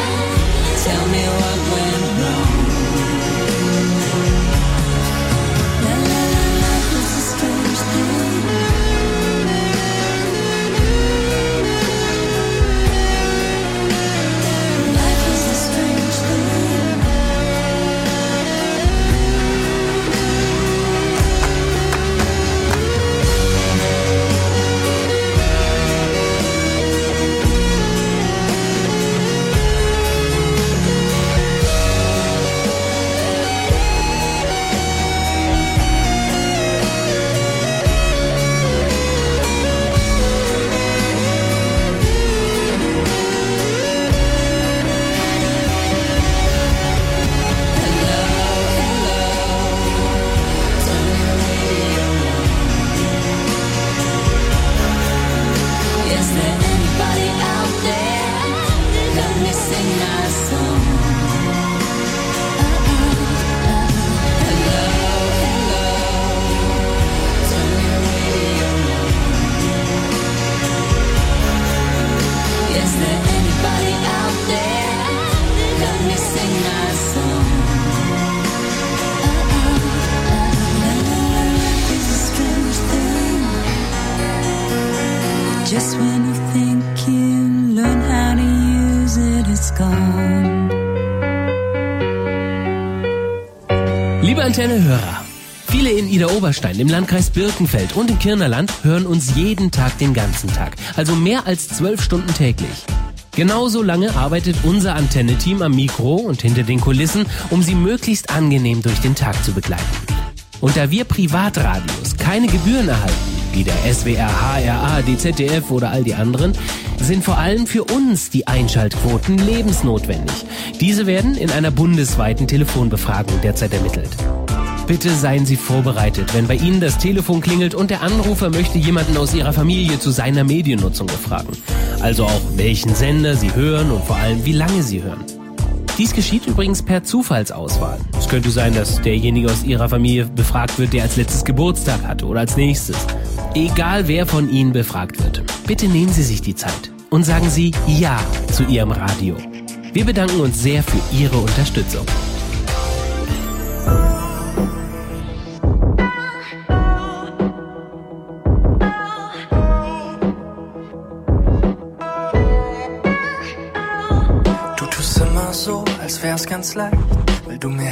Antenne Hörer. Viele in Ida Oberstein, im Landkreis Birkenfeld und im Kirnerland hören uns jeden Tag den ganzen Tag. Also mehr als zwölf Stunden täglich. Genauso lange arbeitet unser Antenne-Team am Mikro und hinter den Kulissen, um sie möglichst angenehm durch den Tag zu begleiten. Und da wir Privatradios keine Gebühren erhalten, wie der SWR, HRA, die ZDF oder all die anderen, sind vor allem für uns die Einschaltquoten lebensnotwendig. Diese werden in einer bundesweiten Telefonbefragung derzeit ermittelt. Bitte seien Sie vorbereitet, wenn bei Ihnen das Telefon klingelt und der Anrufer möchte jemanden aus Ihrer Familie zu seiner Mediennutzung befragen. Also auch welchen Sender Sie hören und vor allem wie lange Sie hören. Dies geschieht übrigens per Zufallsauswahl. Es könnte sein, dass derjenige aus Ihrer Familie befragt wird, der als letztes Geburtstag hatte oder als nächstes. Egal wer von Ihnen befragt wird, bitte nehmen Sie sich die Zeit und sagen Sie Ja zu Ihrem Radio. Wir bedanken uns sehr für Ihre Unterstützung. Du tust immer so, als wär's ganz leicht, weil du mir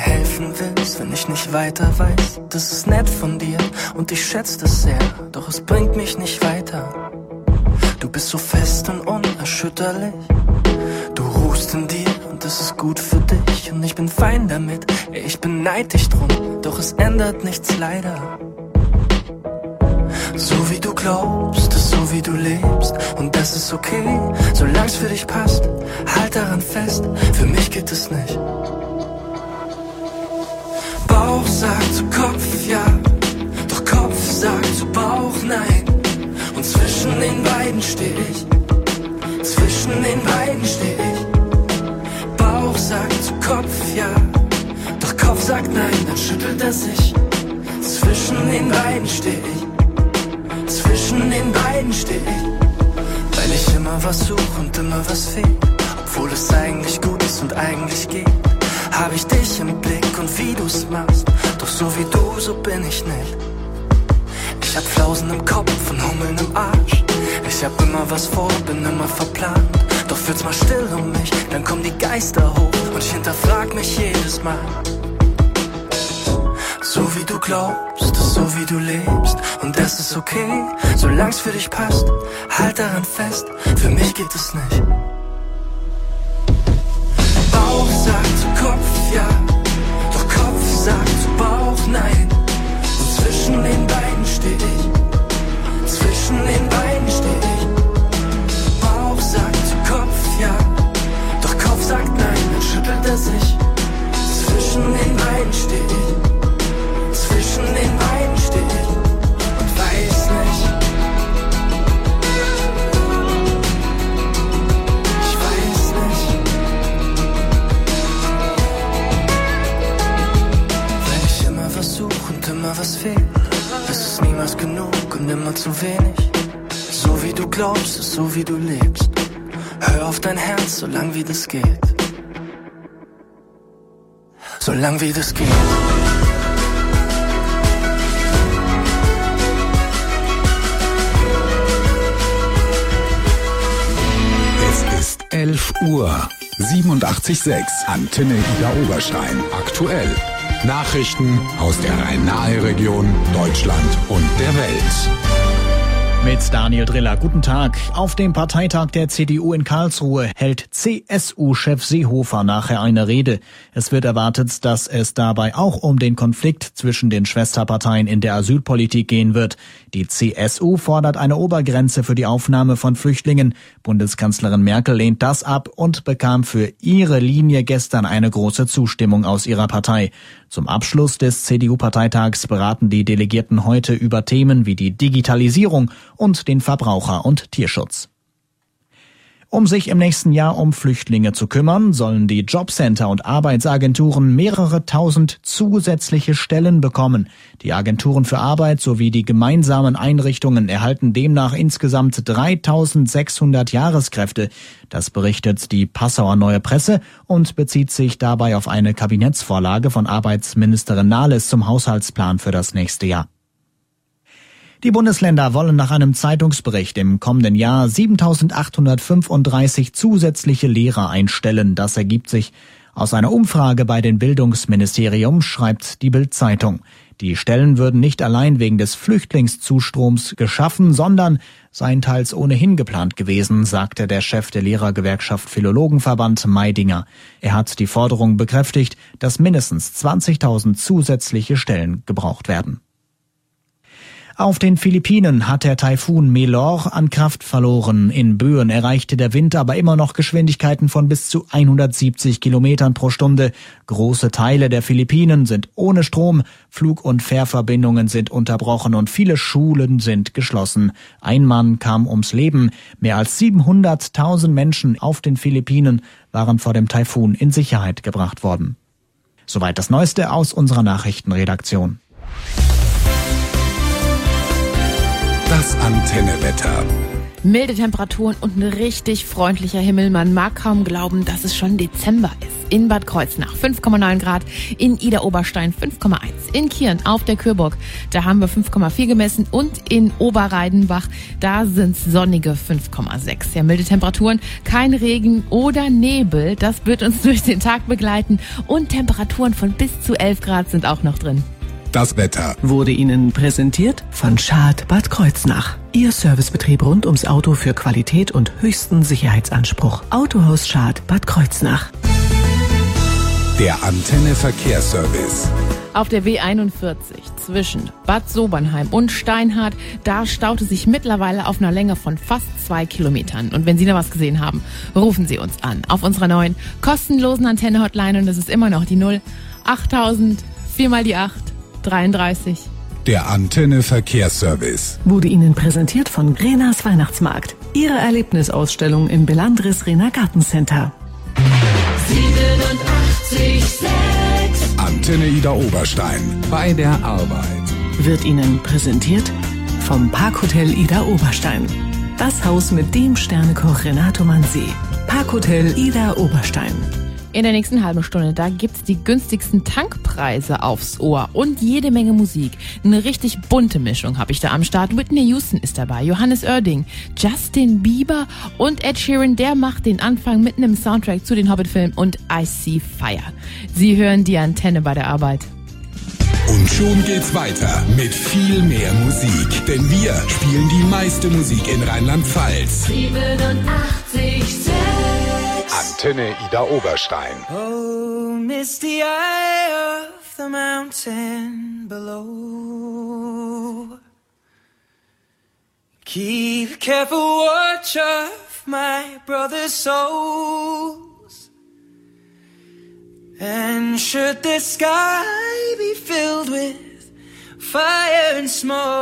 helfen willst, wenn ich nicht weiter weiß. Das ist nett von dir und ich schätze das sehr, doch es bringt mich nicht weiter. Du bist so fest und unerschütterlich. Du ruhst in dir und das ist gut für dich und ich bin fein damit. Ich beneid dich drum, doch es ändert nichts leider. So wie du glaubst, ist so wie du lebst und das ist okay, solang's für dich passt. Halt daran fest, für mich geht es nicht. Bauch sagt zu Kopf ja, doch Kopf sagt zu Bauch nein. Und zwischen den beiden steh ich, zwischen den beiden steh ich. Bauch sagt zu Kopf ja, doch Kopf sagt nein, dann schüttelt er sich. Zwischen den beiden steh ich, zwischen den beiden steh ich. Weil ich immer was such und immer was fehlt, obwohl es eigentlich gut ist und eigentlich geht. Hab ich dich im Blick und wie du's machst, doch so wie du, so bin ich nicht. Ich hab Flausen im Kopf und Hummeln im Arsch. Ich hab immer was vor, bin immer verplant. Doch wird's mal still um mich, dann kommen die Geister hoch und ich hinterfrag mich jedes Mal. So wie du glaubst, so wie du lebst und das ist okay, solang's für dich passt. Halt daran fest, für mich geht es nicht. Ja, doch Kopf sagt Bauch nein. Und zwischen den beiden steh ich, zwischen den beiden steh ich. Bauch sagt Kopf ja, doch Kopf sagt nein, dann schüttelt er sich. Zwischen den beiden steh ich, zwischen den immer was fehlt. Es ist niemals genug und immer zu wenig. So wie du glaubst, ist so wie du lebst. Hör auf dein Herz, solang wie das geht. Solang wie das geht. Es ist 11 Uhr. 87.6 Antenne Ida Oberstein. Aktuell. Nachrichten aus der Rhein-Nahe-Region, Deutschland und der Welt. Mit Daniel Driller. Guten Tag. Auf dem Parteitag der CDU in Karlsruhe hält CSU-Chef Seehofer nachher eine Rede. Es wird erwartet, dass es dabei auch um den Konflikt zwischen den Schwesterparteien in der Asylpolitik gehen wird. Die CSU fordert eine Obergrenze für die Aufnahme von Flüchtlingen. Bundeskanzlerin Merkel lehnt das ab und bekam für ihre Linie gestern eine große Zustimmung aus ihrer Partei. Zum Abschluss des CDU-Parteitags beraten die Delegierten heute über Themen wie die Digitalisierung und den Verbraucher- und Tierschutz. Um sich im nächsten Jahr um Flüchtlinge zu kümmern, sollen die Jobcenter und Arbeitsagenturen mehrere tausend zusätzliche Stellen bekommen. Die Agenturen für Arbeit sowie die gemeinsamen Einrichtungen erhalten demnach insgesamt 3600 Jahreskräfte. Das berichtet die Passauer Neue Presse und bezieht sich dabei auf eine Kabinettsvorlage von Arbeitsministerin Nahles zum Haushaltsplan für das nächste Jahr. Die Bundesländer wollen nach einem Zeitungsbericht im kommenden Jahr 7835 zusätzliche Lehrer einstellen. Das ergibt sich Aus einer Umfrage bei den Bildungsministerium schreibt die Bild-Zeitung. Die Stellen würden nicht allein wegen des Flüchtlingszustroms geschaffen, sondern seien teils ohnehin geplant gewesen, sagte der Chef der Lehrergewerkschaft Philologenverband Meidinger. Er hat die Forderung bekräftigt, dass mindestens 20.000 zusätzliche Stellen gebraucht werden. Auf den Philippinen hat der Taifun Melor an Kraft verloren. In Böen erreichte der Wind aber immer noch Geschwindigkeiten von bis zu 170 Kilometern pro Stunde. Große Teile der Philippinen sind ohne Strom, Flug- und Fährverbindungen sind unterbrochen und viele Schulen sind geschlossen. Ein Mann kam ums Leben. Mehr als 700.000 Menschen auf den Philippinen waren vor dem Taifun in Sicherheit gebracht worden. Soweit das Neueste aus unserer Nachrichtenredaktion. Das Antennewetter. Milde Temperaturen und ein richtig freundlicher Himmel. Man mag kaum glauben, dass es schon Dezember ist. In Bad Kreuznach 5,9 Grad, in Ida Oberstein 5,1, in Kirn auf der Kürburg, da haben wir 5,4 gemessen und in Oberreidenbach, da sind's sonnige 5,6. Ja, milde Temperaturen, kein Regen oder Nebel, das wird uns [laughs] durch den Tag begleiten und Temperaturen von bis zu 11 Grad sind auch noch drin. Das Wetter wurde Ihnen präsentiert von Schad Bad Kreuznach. Ihr Servicebetrieb rund ums Auto für Qualität und höchsten Sicherheitsanspruch. Autohaus Schad Bad Kreuznach. Der Antenne Verkehrsservice. Auf der W41 zwischen Bad Sobernheim und Steinhardt, da staute sich mittlerweile auf einer Länge von fast zwei Kilometern. Und wenn Sie da was gesehen haben, rufen Sie uns an auf unserer neuen kostenlosen Antenne-Hotline und das ist immer noch die 0 8000 4 mal die 8 33. Der Antenne Verkehrsservice. Wurde Ihnen präsentiert von Renas Weihnachtsmarkt. Ihre Erlebnisausstellung im Belandris Rena Gartencenter. 87,6 Antenne Ida Oberstein. Bei der Arbeit. Wird Ihnen präsentiert vom Parkhotel Ida Oberstein. Das Haus mit dem Sternekoch Renato Mansi. Parkhotel Ida Oberstein. In der nächsten halben Stunde, da gibt's die günstigsten Tankpreise aufs Ohr und jede Menge Musik. Eine richtig bunte Mischung habe ich da am Start. Whitney Houston ist dabei, Johannes Oerding, Justin Bieber und Ed Sheeran, der macht den Anfang mit einem Soundtrack zu den Hobbit-Filmen und I See Fire. Sie hören die Antenne bei der Arbeit. Und schon geht's weiter mit viel mehr Musik. Denn wir spielen die meiste Musik in Rheinland-Pfalz. 87,6 Antenne Ida Oberstein. Oh, misty eye of the mountain below. Keep careful watch of my brother's souls. And should the sky be filled with fire and smoke,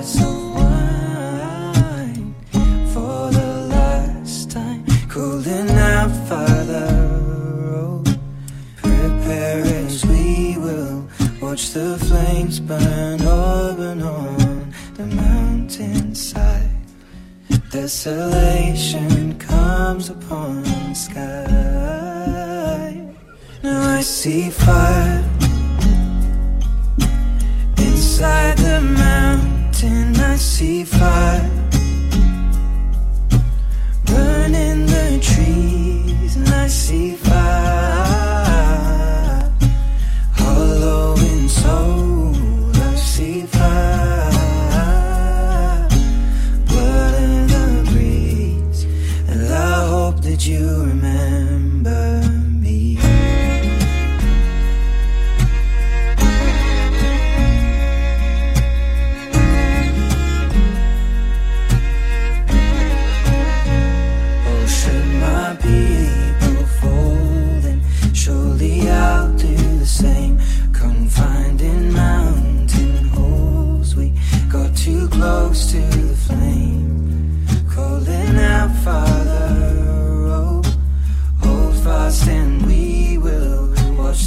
watch the flames burn open on the mountainside. Desolation comes upon the sky. Now I see fire inside the mountain. I see fire burning the trees, and I see fire you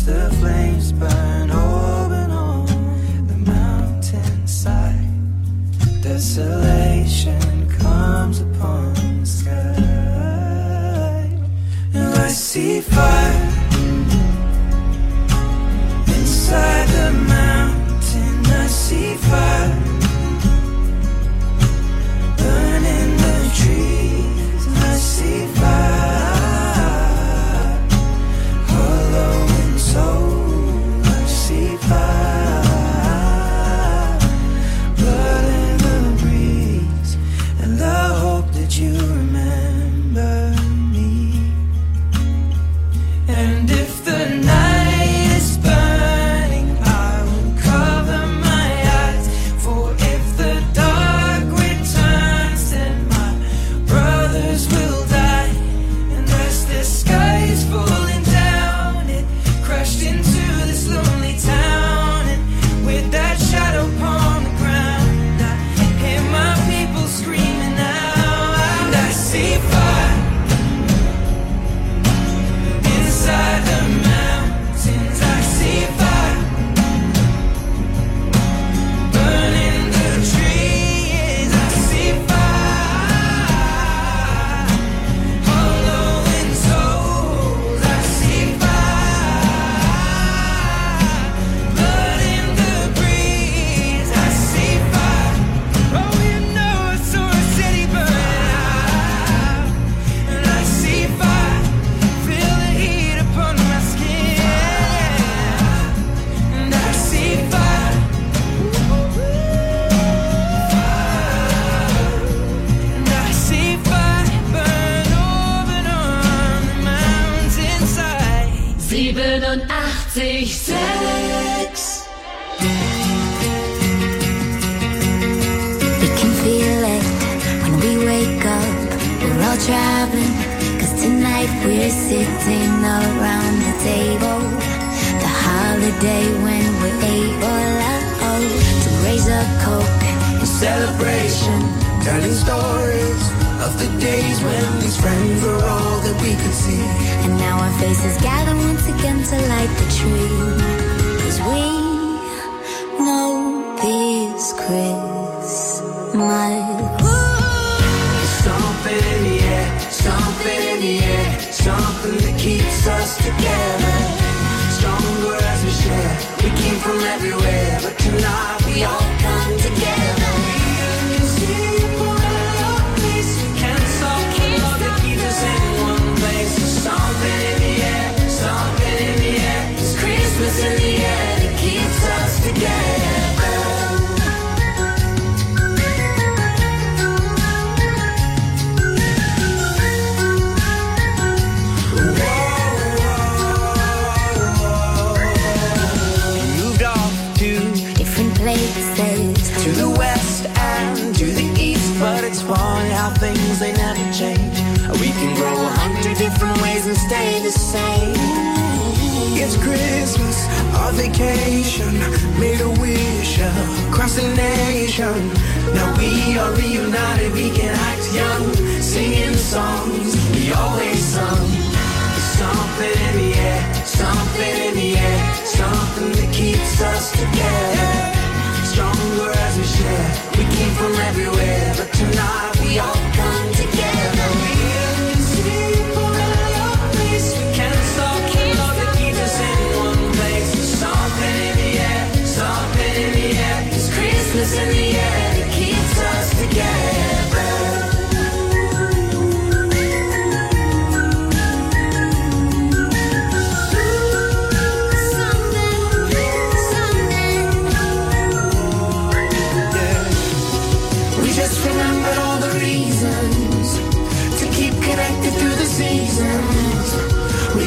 the flames burn open on the mountainside. Desolation comes upon the sky, and I see fire inside the mountain. I see fire burning the trees. I see fire.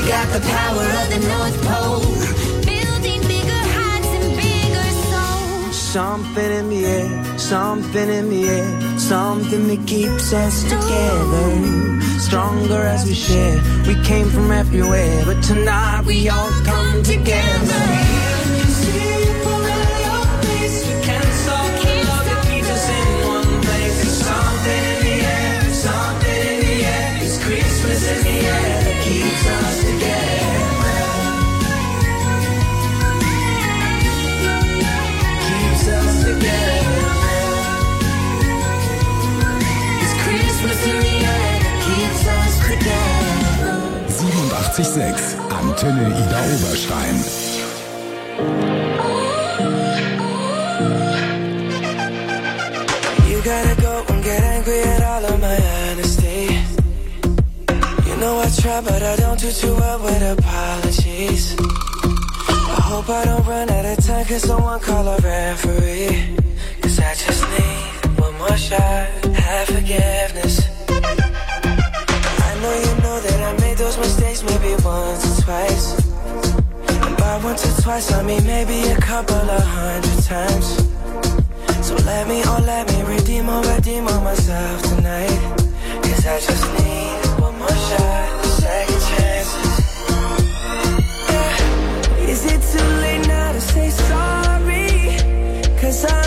Got the power of the North Pole. building bigger heights and bigger souls. Something in the air, something in the air, something that keeps us together. Stronger as we share, we came from everywhere, but tonight we all come together. 986 Antenne Ida Oberstein. You gotta go and get angry at all of my honesty. You know I try, but I don't do too well with apologies. I hope I don't run out of time, cause someone call a referee. Cause I just need one more shot, have forgiveness. Once or twice. And by once or twice, I mean maybe a couple of hundred times. So let me, oh let me redeem or redeem on myself tonight. Cause I just need one more shot, second chances. Yeah. Is it too late now to say sorry? Cause I'm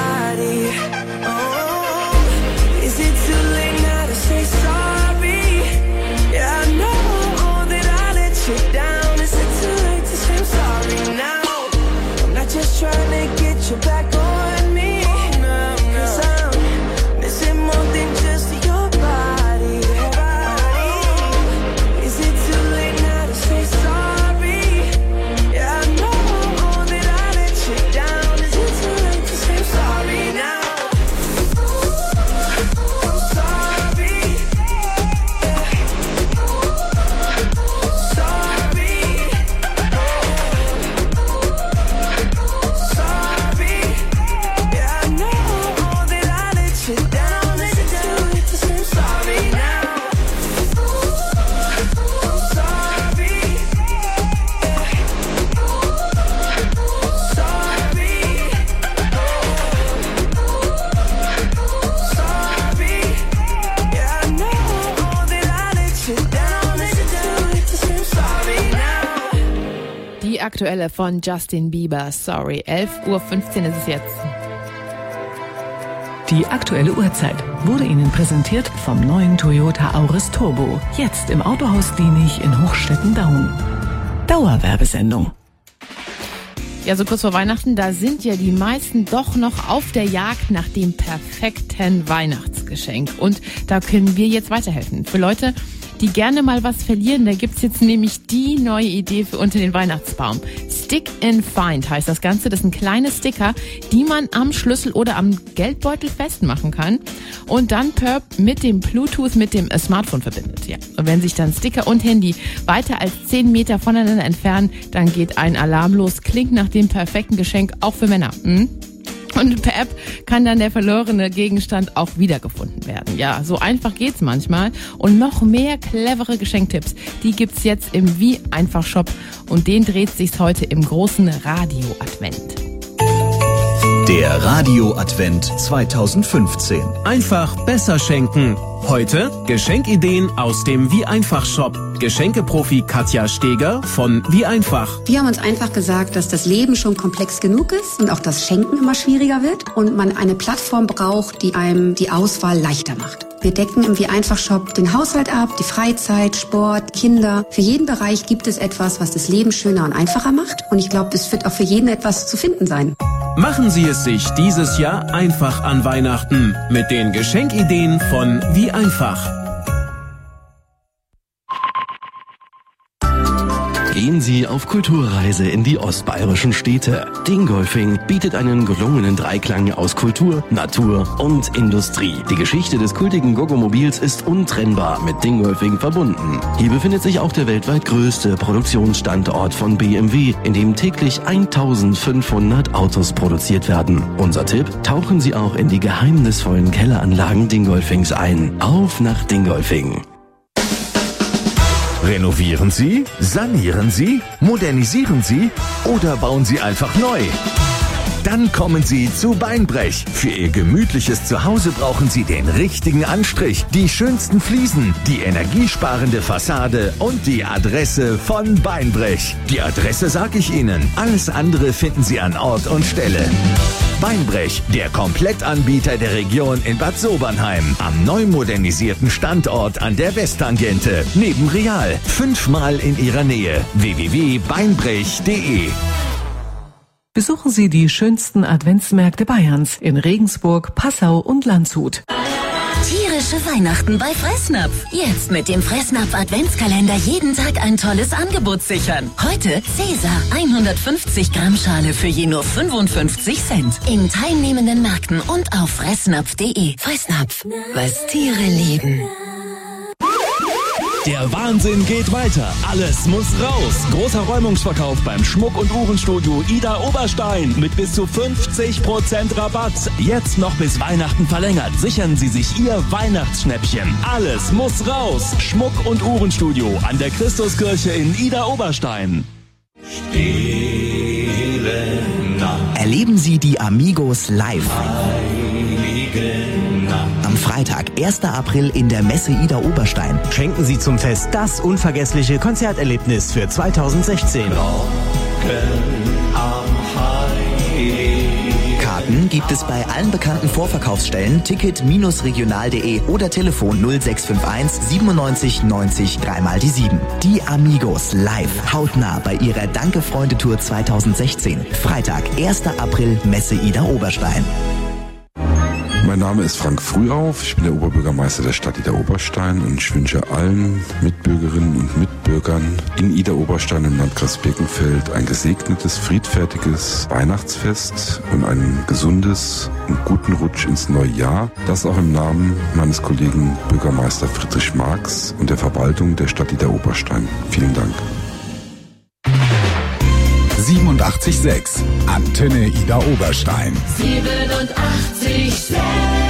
your back aktuelle von Justin Bieber. Sorry, 11.15 Uhr ist es jetzt. Die aktuelle Uhrzeit wurde Ihnen präsentiert vom neuen Toyota Auris Turbo. Jetzt im Autohaus Dienig in Hochstetten-Daun. Dauerwerbesendung. Ja, so kurz vor Weihnachten, da sind ja die meisten doch noch auf der Jagd nach dem perfekten Weihnachtsgeschenk. Und da können wir jetzt weiterhelfen. Für Leute, die gerne mal was verlieren, da gibt's jetzt nämlich die neue Idee für unter den Weihnachtsbaum. Stick and Find heißt das Ganze. Das sind kleine Sticker, die man am Schlüssel oder am Geldbeutel festmachen kann und dann per mit dem Bluetooth mit dem Smartphone verbindet. Ja. Und wenn sich dann Sticker und Handy weiter als 10 Meter voneinander entfernen, dann geht ein Alarm los. Klingt nach dem perfekten Geschenk auch für Männer. Hm? Und per App kann dann der verlorene Gegenstand auch wiedergefunden werden. Ja, so einfach geht's manchmal. Und noch mehr clevere Geschenktipps, die gibt's jetzt im Wie einfach Shop. Und den dreht sich's heute im großen Radio-Advent. Der Radio-Advent 2015. Einfach besser schenken. Heute Geschenkideen aus dem Wie einfach Shop. Geschenkeprofi Katja Steger von Wie einfach. Wir haben uns einfach gesagt, dass das Leben schon komplex genug ist und auch das Schenken immer schwieriger wird und man eine Plattform braucht, die einem die Auswahl leichter macht. Wir decken im Wie einfach Shop den Haushalt ab, die Freizeit, Sport, Kinder. Für jeden Bereich gibt es etwas, was das Leben schöner und einfacher macht und ich glaube, es wird auch für jeden etwas zu finden sein. Machen Sie es sich dieses Jahr einfach an Weihnachten mit den Geschenkideen von Wie einfach. Gehen Sie auf Kulturreise in die ostbayerischen Städte. Dingolfing bietet einen gelungenen Dreiklang aus Kultur, Natur und Industrie. Die Geschichte des kultigen Gogomobils ist untrennbar mit Dingolfing verbunden. Hier befindet sich auch der weltweit größte Produktionsstandort von BMW, in dem täglich 1500 Autos produziert werden. Unser Tipp, tauchen Sie auch in die geheimnisvollen Kelleranlagen Dingolfings ein. Auf nach Dingolfing. Renovieren Sie, sanieren Sie, modernisieren Sie oder bauen Sie einfach neu? Dann kommen Sie zu Beinbrech. Für Ihr gemütliches Zuhause brauchen Sie den richtigen Anstrich, die schönsten Fliesen, die energiesparende Fassade und die Adresse von Beinbrech. Die Adresse sag ich Ihnen. Alles andere finden Sie an Ort und Stelle. Beinbrech, der Komplettanbieter der Region in Bad Sobernheim. Am neu modernisierten Standort an der Westtangente. Neben Real. Fünfmal in Ihrer Nähe. www.beinbrech.de Besuchen Sie die schönsten Adventsmärkte Bayerns in Regensburg, Passau und Landshut. Tierische Weihnachten bei Fressnapf. Jetzt mit dem Fressnapf Adventskalender jeden Tag ein tolles Angebot sichern. Heute Cäsar 150 Gramm Schale für je nur 55 Cent. In teilnehmenden Märkten und auf fressnapf.de. Fressnapf, was Tiere lieben. Der Wahnsinn geht weiter. Alles muss raus. Großer Räumungsverkauf beim Schmuck- und Uhrenstudio Ida Oberstein mit bis zu 50% Rabatt. Jetzt noch bis Weihnachten verlängert. Sichern Sie sich Ihr Weihnachtsschnäppchen. Alles muss raus. Schmuck- und Uhrenstudio an der Christuskirche in Ida Oberstein. Erleben Sie die Amigos live. Freitag, 1. April in der Messe Ida Oberstein. Schenken Sie zum Fest das unvergessliche Konzerterlebnis für 2016. Karten gibt es bei allen bekannten Vorverkaufsstellen, ticket-regional.de oder Telefon 0651 97 90 3 die 7. Die Amigos live, hautnah bei ihrer Danke-Freunde-Tour 2016. Freitag, 1. April, Messe Ida Oberstein. Mein Name ist Frank Frühauf, ich bin der Oberbürgermeister der Stadt Ida Oberstein und ich wünsche allen Mitbürgerinnen und Mitbürgern in Ida Oberstein im Landkreis Birkenfeld ein gesegnetes, friedfertiges Weihnachtsfest und ein gesundes und guten Rutsch ins neue Jahr. Das auch im Namen meines Kollegen Bürgermeister Friedrich Marx und der Verwaltung der Stadt Ida Oberstein. Vielen Dank. 87.6 Antenne Ida Oberstein. 87,6.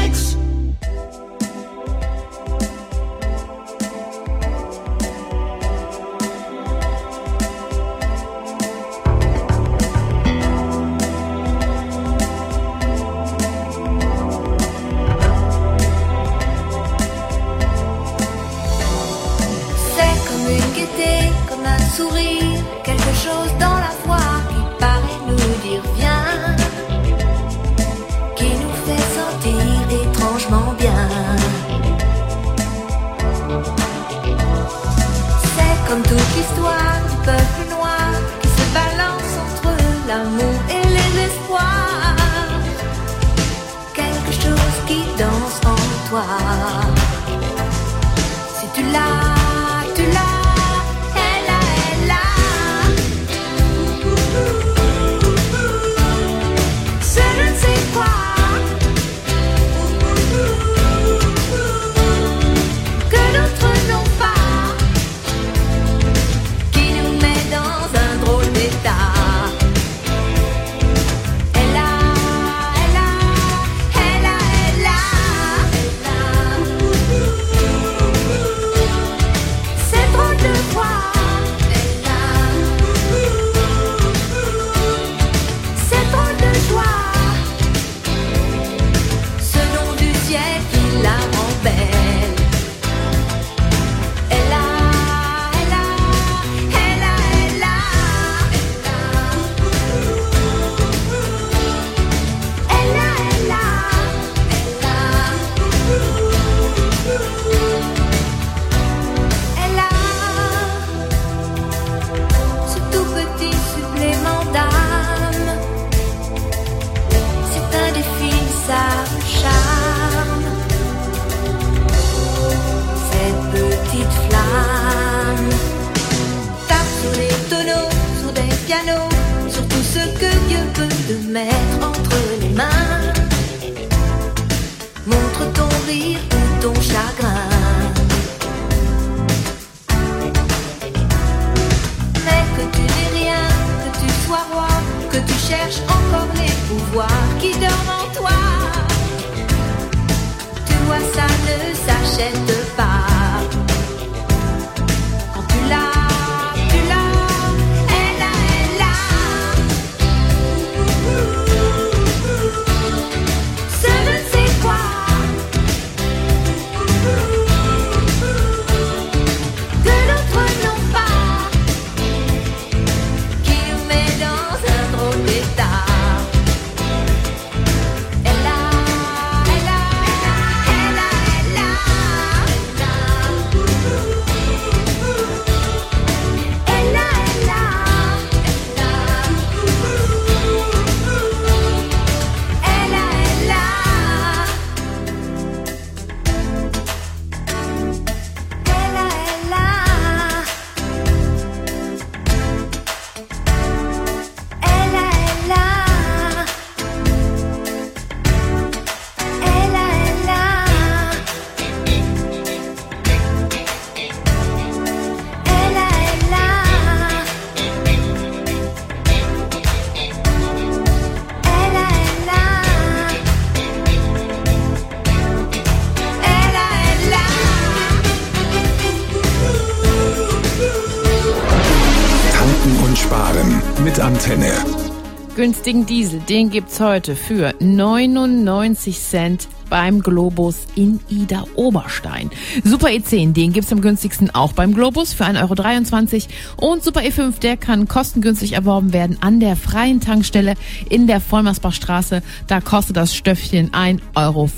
Günstigen Diesel, den gibt's heute für 99 Cent beim Globus in Ida Oberstein. Super E10, den gibt's am günstigsten auch beim Globus für 1,23 Euro. Und Super E5, der kann kostengünstig erworben werden an der freien Tankstelle in der Vollmersbachstraße. Da kostet das Stöffchen 1,25 Euro.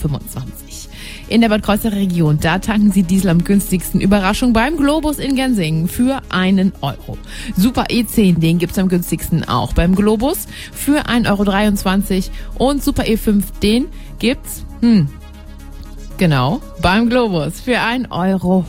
In der Bad Kreuzer Region, da tanken Sie Diesel am günstigsten. Überraschung beim Globus in Gensingen für einen Euro. Super E10, den gibt's am günstigsten auch beim Globus für 1,23 Euro. Und Super E5, den gibt's, hm, genau, beim Globus für 1,25 Euro.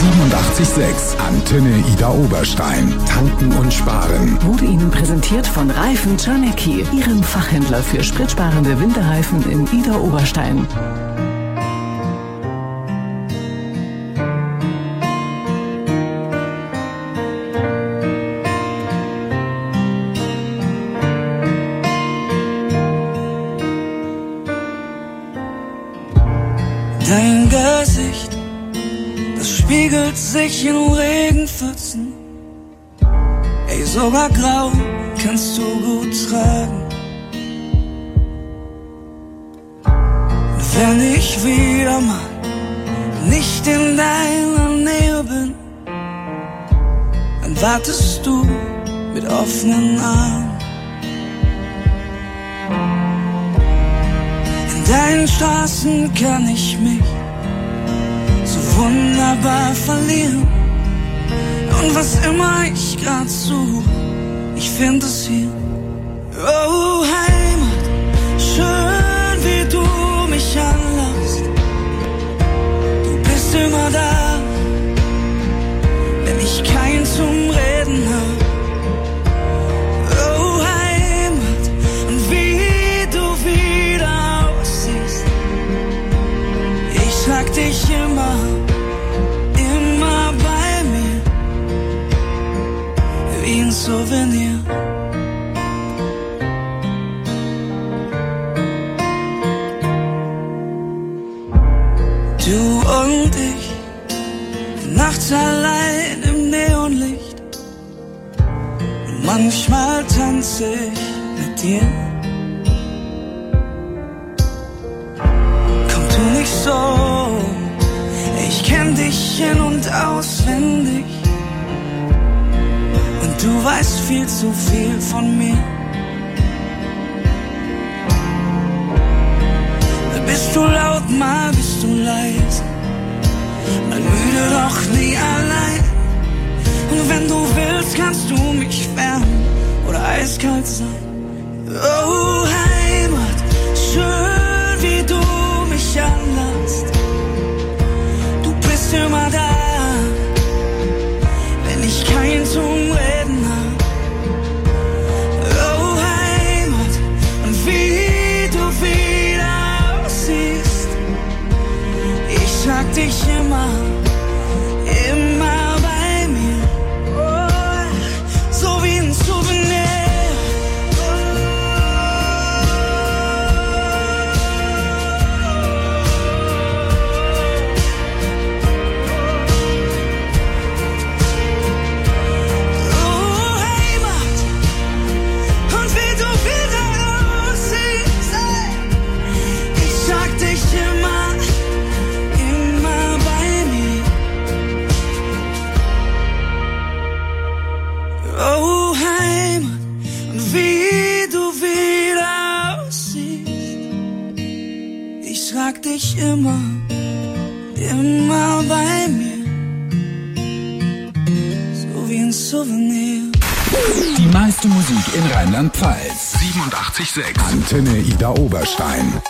87.6 Antenne Ida Oberstein. Tanken und sparen. Wurde Ihnen präsentiert von Reifen Czarnecki, Ihrem Fachhändler für spritsparende Winterreifen in Ida Oberstein. Spiegelt sich in Regenpfützen. Ey, sogar grau kannst du gut tragen. Und wenn ich wieder mal nicht in deiner Nähe bin, dann wartest du mit offenen Armen. In deinen Straßen kann ich mich wunderbar verlieren. Und was immer ich grad suche, ich find es hier. Oh, Heimat, schön wie du mich anlachst. Du bist immer da, wenn ich keinen zum Reden hab. Souvenir. Du und ich, nachts allein im Neonlicht. Und manchmal tanze ich mit dir. Komm, tu nicht so, ich kenn dich in- und auswendig. Du weißt viel zu viel von mir. Bist du laut, mal bist du leise. Mal müde, doch nie allein. Und wenn du willst, kannst du mich wärmen oder eiskalt sein. Oh, Heimat, schön wie du mich anlachst. Du bist immer Musik in Rheinland-Pfalz. 87.6. Antenne Ida Oberstein.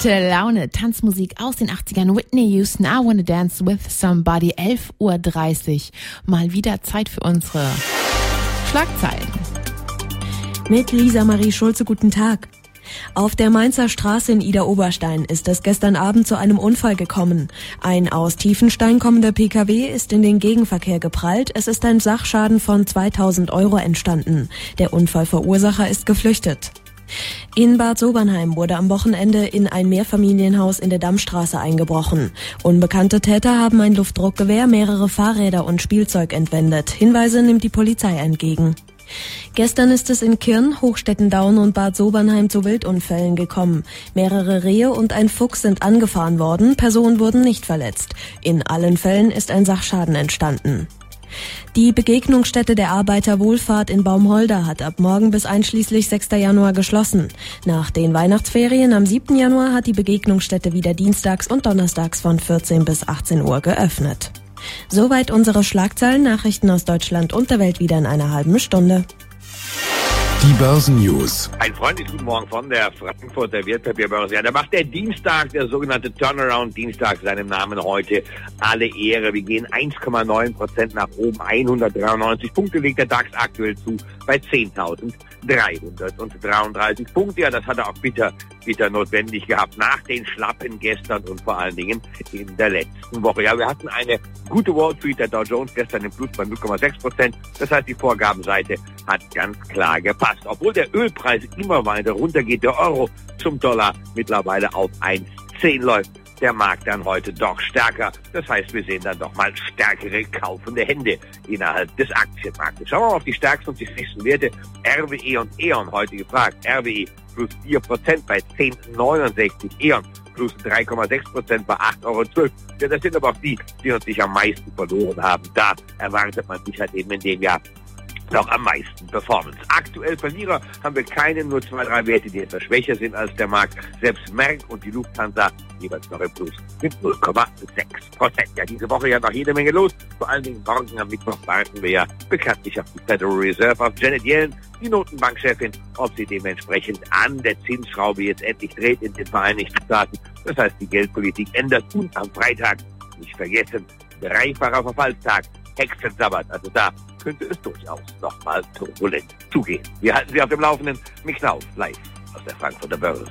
Gute Laune, Tanzmusik aus den 80ern. Whitney Houston, I Wanna Dance With Somebody, 11.30 Uhr. Mal wieder Zeit für unsere Schlagzeilen. Mit Lisa Marie Schulze, guten Tag. Auf der Mainzer Straße in Ida-Oberstein ist es gestern Abend zu einem Unfall gekommen. Ein aus Tiefenstein kommender Pkw ist in den Gegenverkehr geprallt. Es ist ein Sachschaden von 2000 Euro entstanden. Der Unfallverursacher ist geflüchtet. In Bad Sobernheim wurde am Wochenende in ein Mehrfamilienhaus in der Dammstraße eingebrochen. Unbekannte Täter haben ein Luftdruckgewehr, mehrere Fahrräder und Spielzeug entwendet. Hinweise nimmt die Polizei entgegen. Gestern ist es in Kirn, Hochstettendaun und Bad Sobernheim zu Wildunfällen gekommen. Mehrere Rehe und ein Fuchs sind angefahren worden, Personen wurden nicht verletzt. In allen Fällen ist ein Sachschaden entstanden. Die Begegnungsstätte der Arbeiterwohlfahrt in Baumholder hat ab morgen bis einschließlich 6. Januar geschlossen. Nach den Weihnachtsferien am 7. Januar hat die Begegnungsstätte wieder dienstags und donnerstags von 14 bis 18 Uhr geöffnet. Soweit unsere Schlagzeilen, Nachrichten aus Deutschland und der Welt wieder in einer halben Stunde. Die Börsennews. Ein freundliches Guten Morgen von der Frankfurter Wertpapierbörse. Ja, da macht der Dienstag, der sogenannte Turnaround-Dienstag, seinem Namen heute alle Ehre. Wir gehen 1,9 Prozent nach oben, 193 Punkte legt der DAX aktuell zu bei 10.333 Punkte. Ja, das hat er auch bitter, bitter notwendig gehabt nach den Schlappen gestern und vor allen Dingen in der letzten Woche. Ja, wir hatten eine gute Wall Street, der Dow Jones gestern im Plus bei 0,6 Prozent. Das heißt, die Vorgabenseite hat ganz klar gepasst. Obwohl der Ölpreis immer weiter runtergeht, der Euro zum Dollar mittlerweile auf 1,10 läuft der Markt dann heute doch stärker. Das heißt, wir sehen dann doch mal stärkere kaufende Hände innerhalb des Aktienmarktes. Schauen wir mal auf die stärksten und die schwächsten Werte. RWE und E.ON heute gefragt. RWE plus 4% bei 10,69. E.ON plus 3,6% bei 8,12 Euro. Ja, das sind aber auch die, die uns sich am meisten verloren haben. Da erwartet man sich halt eben in dem Jahr noch am meisten Performance. Aktuell Verlierer haben wir keine, nur zwei, drei Werte, die etwas schwächer sind als der Markt. Selbst Merck und die Lufthansa jeweils noch im Plus mit 0,6 Prozent. Ja, diese Woche ja noch jede Menge los. Vor allen Dingen morgen am Mittwoch warten wir ja bekanntlich auf die Federal Reserve, auf Janet Yellen, die Notenbankchefin, ob sie dementsprechend an der Zinsschraube jetzt endlich dreht in den Vereinigten Staaten. Das heißt, die Geldpolitik ändert und am Freitag, nicht vergessen, dreifacher Verfallstag, Hexensabbat. Also da könnte es durchaus nochmal turbulent zugehen. Wir halten Sie auf dem Laufenden. Mich Knauf, live aus der Frankfurter Börse.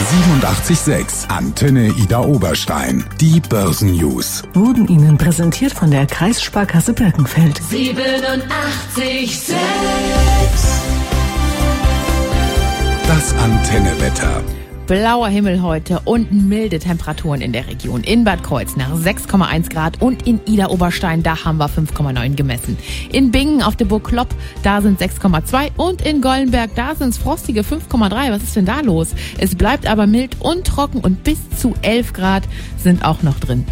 87.6 Antenne Ida Oberstein. Die Börsennews. Wurden Ihnen präsentiert von der Kreissparkasse Birkenfeld. 87,6. Das Antennewetter. Blauer Himmel heute und milde Temperaturen in der Region. In Bad Kreuznach 6,1 Grad und in Ida Oberstein, da haben wir 5,9 gemessen. In Bingen auf der Burg Klopp, da sind 6,2 und in Gollenberg, da sind es frostige 5,3. Was ist denn da los? Es bleibt aber mild und trocken und bis zu 11 Grad sind auch noch drin.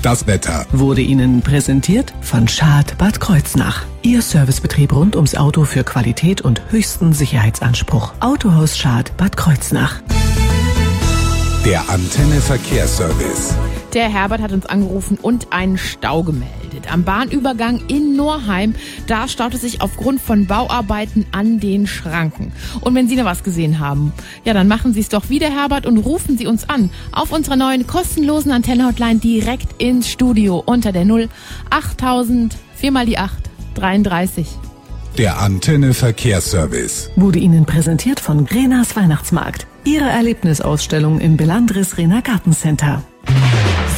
Das Wetter wurde Ihnen präsentiert von Schad Bad Kreuznach. Ihr Servicebetrieb rund ums Auto für Qualität und höchsten Sicherheitsanspruch. Autohaus Schad Bad Kreuznach. Der Antenne Verkehrsservice. Der Herbert hat uns angerufen und einen Stau gemeldet. Am Bahnübergang in Norheim, da staut es sich aufgrund von Bauarbeiten an den Schranken. Und wenn Sie noch was gesehen haben, ja, dann machen Sie es doch wieder, Herbert, und rufen Sie uns an auf unserer neuen kostenlosen Antenne-Hotline direkt ins Studio unter der 0 8000 4 mal die 8 33. Der Antenne Verkehrsservice. Wurde Ihnen präsentiert von Grenas Weihnachtsmarkt. Ihre Erlebnisausstellung im Belandris Rena Gartencenter.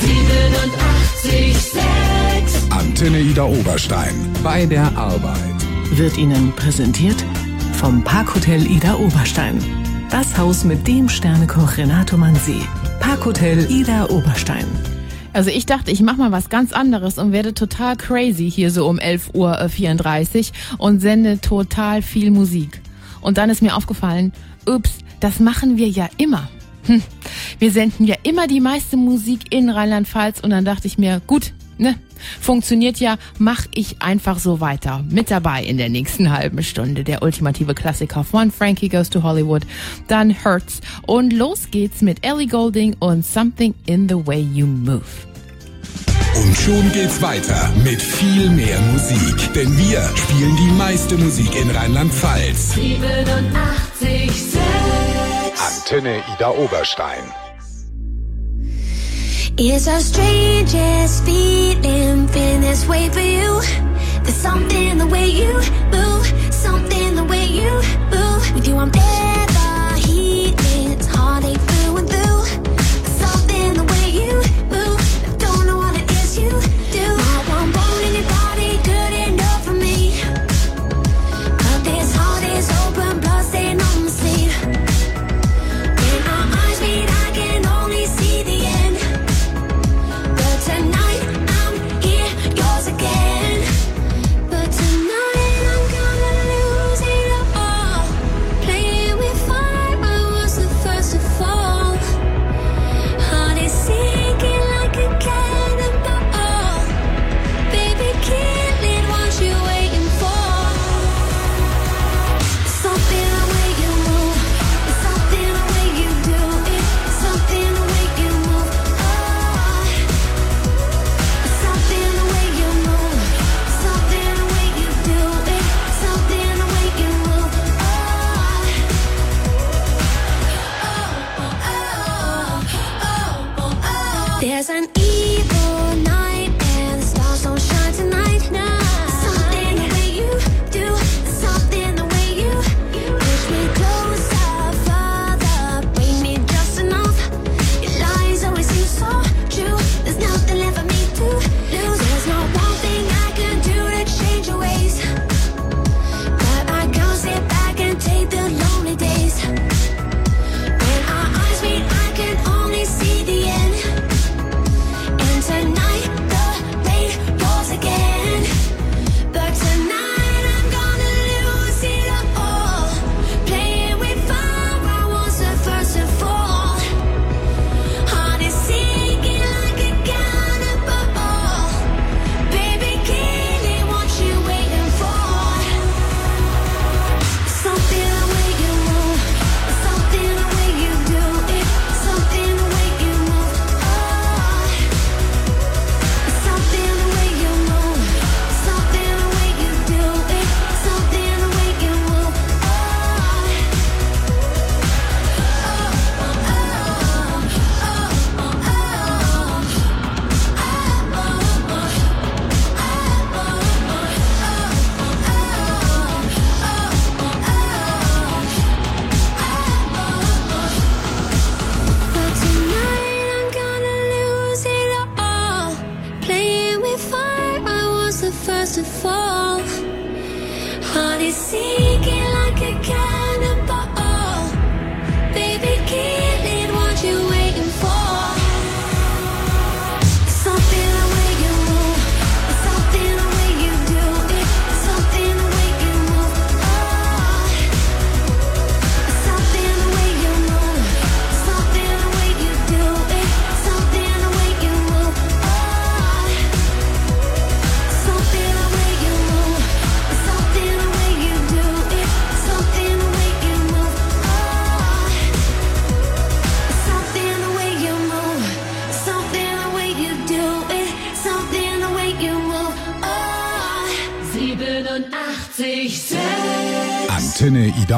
87,6. Antenne Ida Oberstein. Bei der Arbeit. Wird Ihnen präsentiert vom Parkhotel Ida Oberstein. Das Haus mit dem Sternekoch Renato Mansi. Parkhotel Ida Oberstein. Also ich dachte, ich mache mal was ganz anderes und werde total crazy hier so um 11.34 Uhr und sende total viel Musik. Und dann ist mir aufgefallen, ups, das machen wir ja immer. Hm. Wir senden ja immer die meiste Musik in Rheinland-Pfalz und dann dachte ich mir, gut, ne, funktioniert ja, mach ich einfach so weiter. Mit dabei in der nächsten halben Stunde der ultimative Klassiker von Frankie Goes to Hollywood, dann Hurts und los geht's mit Ellie Golding und Something in the Way You Move. Und schon geht's weiter mit viel mehr Musik. Denn wir spielen die meiste Musik in Rheinland-Pfalz. 87,6 Antenne Ida Oberstein. It's our strangest feeling, been this way for you. There's something the way you move, something the way you move. With you I'm there.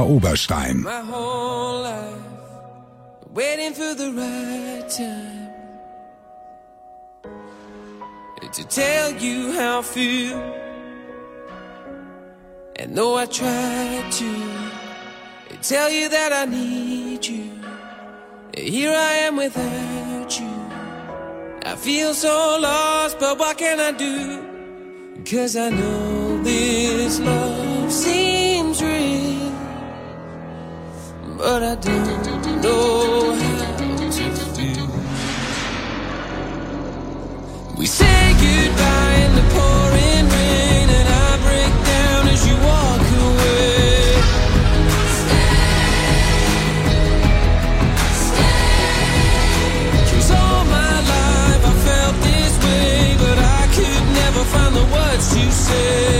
Oberstein. waiting for the right time to tell you how I feel. And though I tried to tell you that I need you, here I am without you. I feel so lost, but what can I do? Cause I know this love. but I don't know how to feel. We say goodbye in the pouring rain, and I break down as you walk away. find the words to say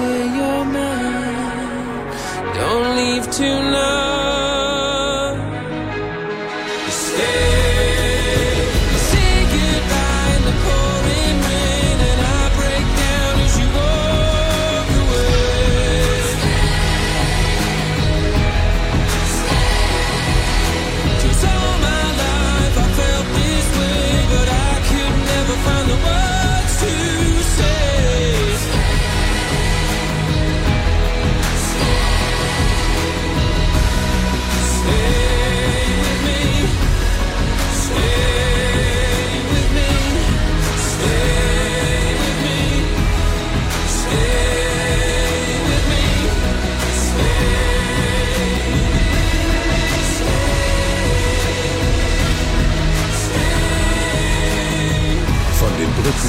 say you're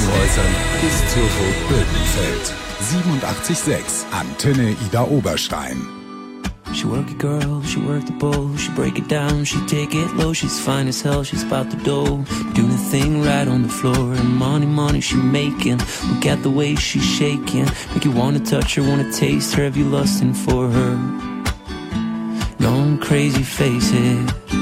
den Brückenhäusern bis zur Birkenfeld. 87.6 Antenne Ida Oberstein. She work it, girl, she work the bowl, she break it down, she take it low, she's fine as hell, she's about the dough, doing the thing right on the floor, and money, money she making, look at the way she's shaking, make you wanna touch her, wanna taste her, have you lusting for her, going crazy, face it.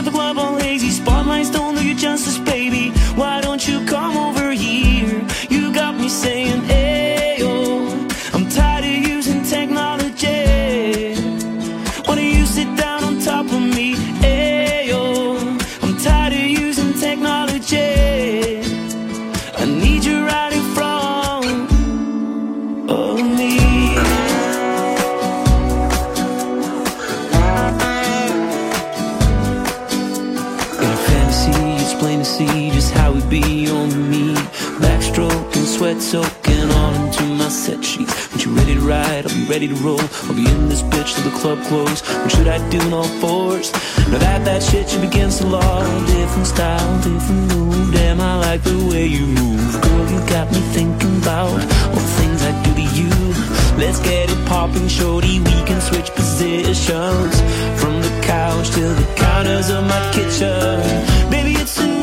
of the global hazy spotlights don't do you justice. Soaking all into my set sheets. When you ready to ride, I'll be ready to roll. I'll be in this bitch till the club close. What should I do in all fours? Now that that shit you begin to law. Different style, different move. Damn, I like the way you move. Girl, you got me thinking about all the things I do to you. Let's get it popping, shorty. We can switch positions from the couch to the counters of my kitchen. Baby, it's a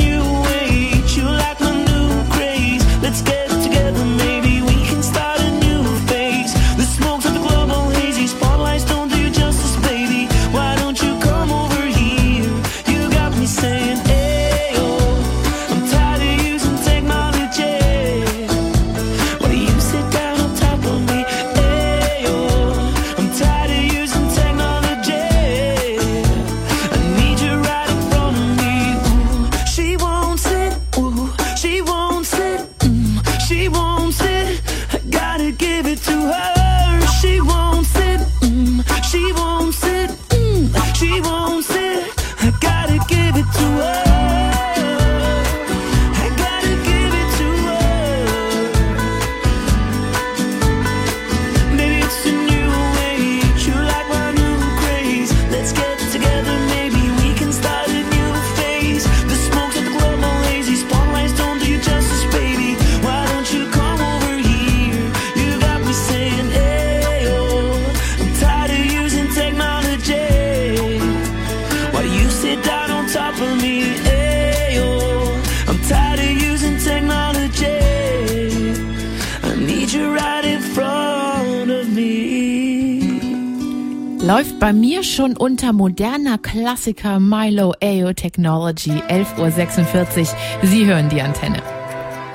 schon unter moderner Klassiker Milo AO Technology 11.46 Uhr. Sie hören die Antenne.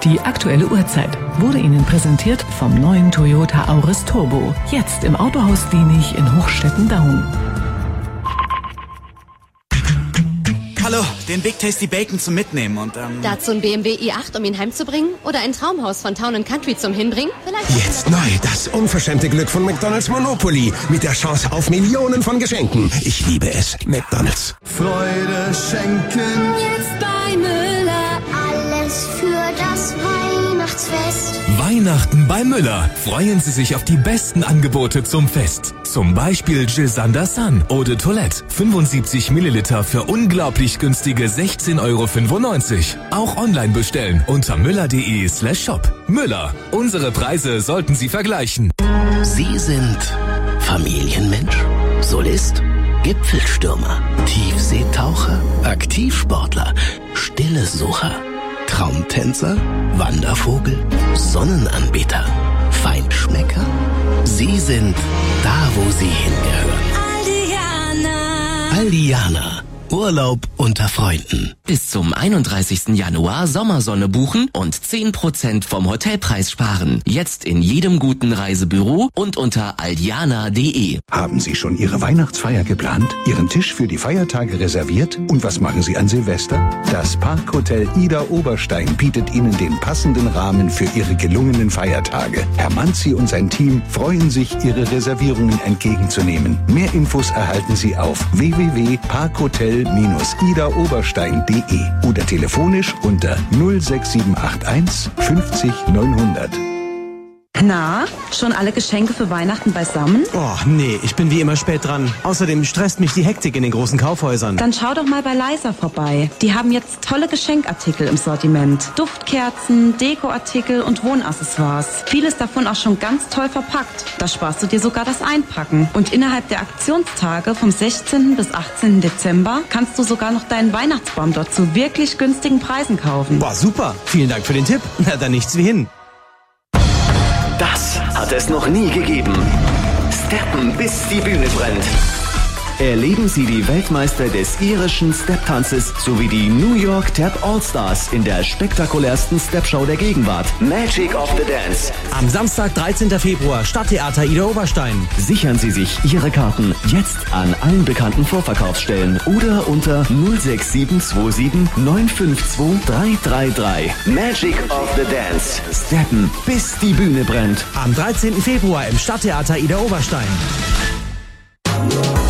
Die aktuelle Uhrzeit wurde Ihnen präsentiert vom neuen Toyota Auris Turbo. Jetzt im Autohaus Dienig in Hochstetten-Daun. Den Big Tasty Bacon zum Mitnehmen und ähm. Dazu ein BMW i8, um ihn heimzubringen? Oder ein Traumhaus von Town Country zum Hinbringen? Vielleicht Jetzt neu, das unverschämte Glück von McDonald's Monopoly. Mit der Chance auf Millionen von Geschenken. Ich liebe es. McDonald's. Freude schenken. Jetzt bei. Weihnachten bei Müller. Freuen Sie sich auf die besten Angebote zum Fest. Zum Beispiel Gisander Sun de Toilette. 75 Milliliter für unglaublich günstige 16,95 Euro. Auch online bestellen unter müller.de slash shop. Müller. Unsere Preise sollten Sie vergleichen. Sie sind Familienmensch, Solist, Gipfelstürmer, Tiefseetaucher, Aktivsportler, Stillesucher, Traumtänzer, Wandervogel, Sonnenanbeter, Feinschmecker. Sie sind da, wo Sie hingehören. Aldiana. Aldiana. Urlaub unter Freunden. Bis zum 31. Januar Sommersonne buchen und 10% vom Hotelpreis sparen. Jetzt in jedem guten Reisebüro und unter aldiana.de. Haben Sie schon Ihre Weihnachtsfeier geplant? Ihren Tisch für die Feiertage reserviert? Und was machen Sie an Silvester? Das Parkhotel Ida Oberstein bietet Ihnen den passenden Rahmen für Ihre gelungenen Feiertage. Herr Manzi und sein Team freuen sich, Ihre Reservierungen entgegenzunehmen. Mehr Infos erhalten Sie auf www.parkhotel-idaoberstein.de oder telefonisch unter 06781 50 900. Na, schon alle Geschenke für Weihnachten beisammen? Oh, nee, ich bin wie immer spät dran. Außerdem stresst mich die Hektik in den großen Kaufhäusern. Dann schau doch mal bei Leisa vorbei. Die haben jetzt tolle Geschenkartikel im Sortiment. Duftkerzen, Dekoartikel und Wohnaccessoires. Vieles davon auch schon ganz toll verpackt. Da sparst du dir sogar das Einpacken. Und innerhalb der Aktionstage vom 16. bis 18. Dezember kannst du sogar noch deinen Weihnachtsbaum dort zu wirklich günstigen Preisen kaufen. Boah, super. Vielen Dank für den Tipp. [laughs] Na, dann nichts wie hin. Das hat es noch nie gegeben. Steppen, bis die Bühne brennt. Erleben Sie die Weltmeister des irischen Step-Tanzes sowie die New York Tap All-Stars in der spektakulärsten Step-Show der Gegenwart. Magic of the Dance. Am Samstag, 13. Februar, Stadttheater Ida Oberstein. Sichern Sie sich Ihre Karten jetzt an allen bekannten Vorverkaufsstellen oder unter 06727 952 333. Magic of the Dance. Steppen, bis die Bühne brennt. Am 13. Februar im Stadttheater Ida Oberstein.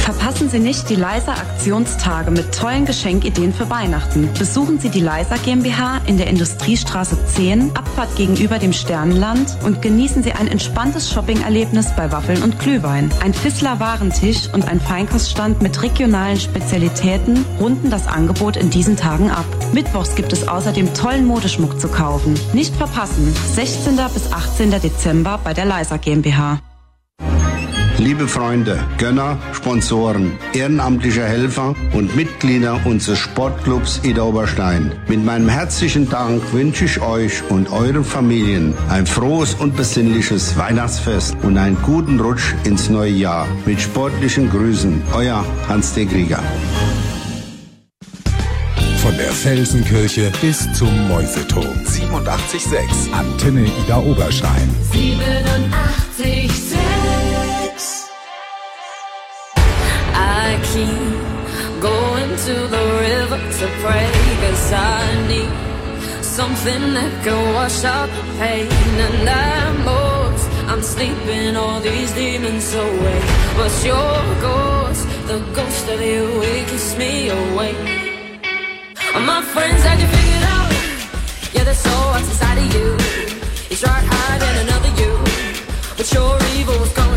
Verpassen Sie nicht die Leiser Aktionstage mit tollen Geschenkideen für Weihnachten. Besuchen Sie die Leiser GmbH in der Industriestraße 10, Abfahrt gegenüber dem Sternenland und genießen Sie ein entspanntes Shoppingerlebnis bei Waffeln und Glühwein. Ein Fissler Warentisch und ein Feinkoststand mit regionalen Spezialitäten runden das Angebot in diesen Tagen ab. Mittwochs gibt es außerdem tollen Modeschmuck zu kaufen. Nicht verpassen, 16. bis 18. Dezember bei der Leiser GmbH. Liebe Freunde, Gönner, Sponsoren, ehrenamtliche Helfer und Mitglieder unseres Sportclubs Ida Oberstein. Mit meinem herzlichen Dank wünsche ich euch und euren Familien ein frohes und besinnliches Weihnachtsfest und einen guten Rutsch ins neue Jahr. Mit sportlichen Grüßen, euer Hans de Krieger. Von der Felsenkirche bis zum Mäuseturm. 87.6 Antenne Ida Oberstein. 87,6 pray Cause I need something that can wash out the pain And at most I'm sleeping all these demons away But your ghost, the ghost of you, it keeps me awake all my friends had you figured out. Yeah, there's so what's inside of you. You tried hiding another you, but your evil was coming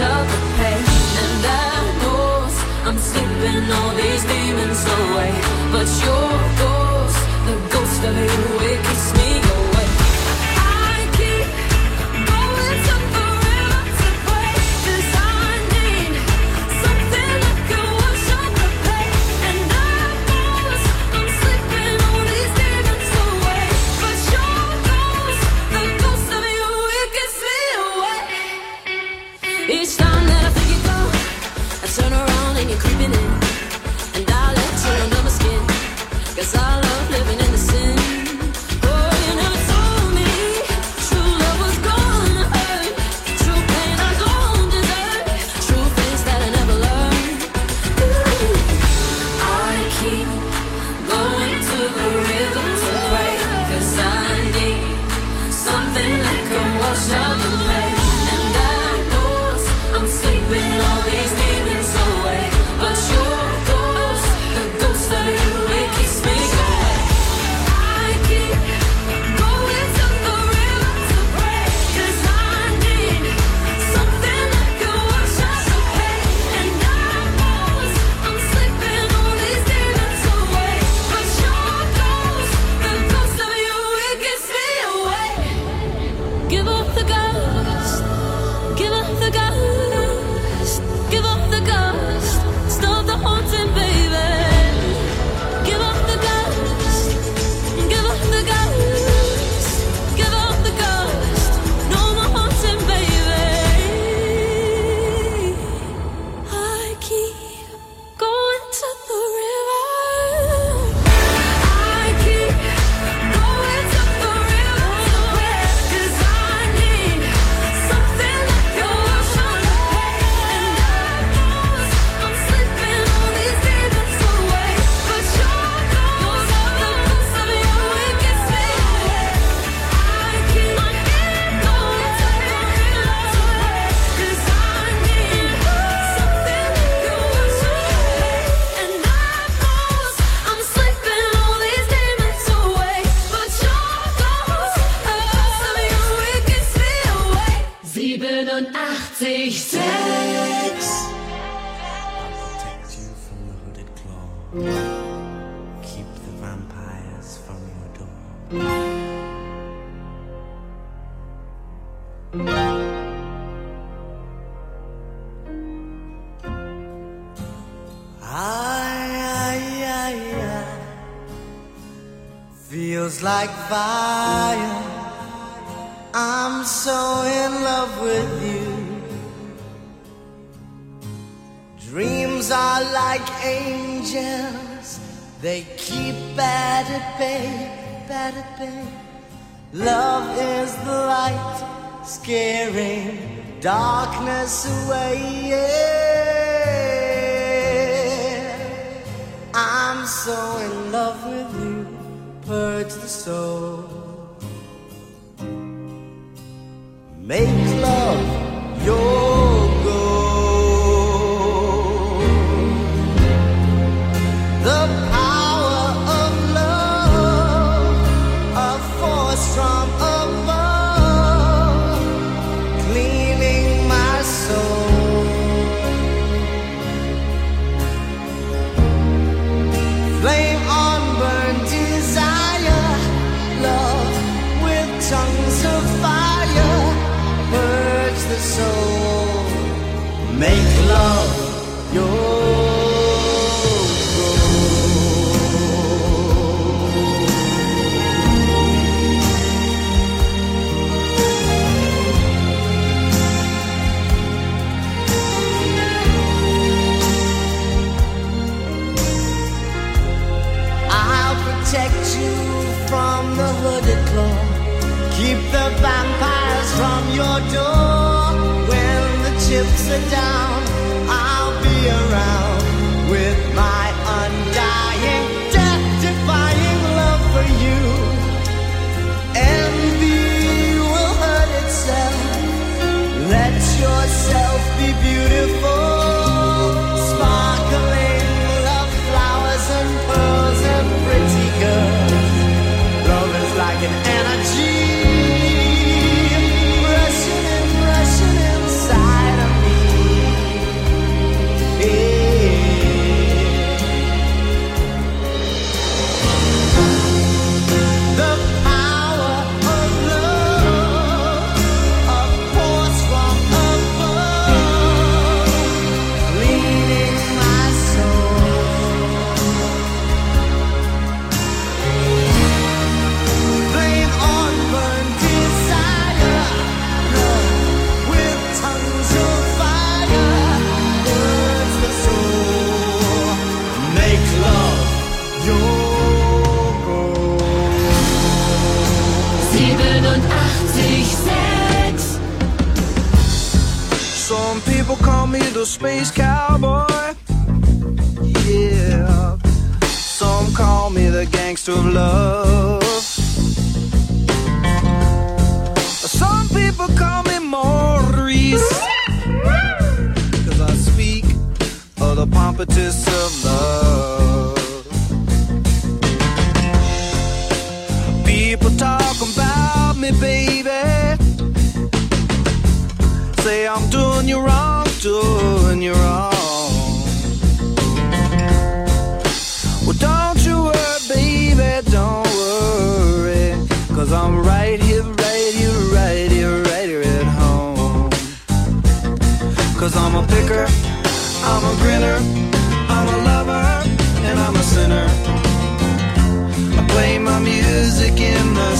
up the pain And that knows I'm sleeping all these demons away. But your ghost, the ghost of you. space cowboy. Yeah. Some call me the gangster of love. Some people call me Maurice. Cause I speak of the pompatus of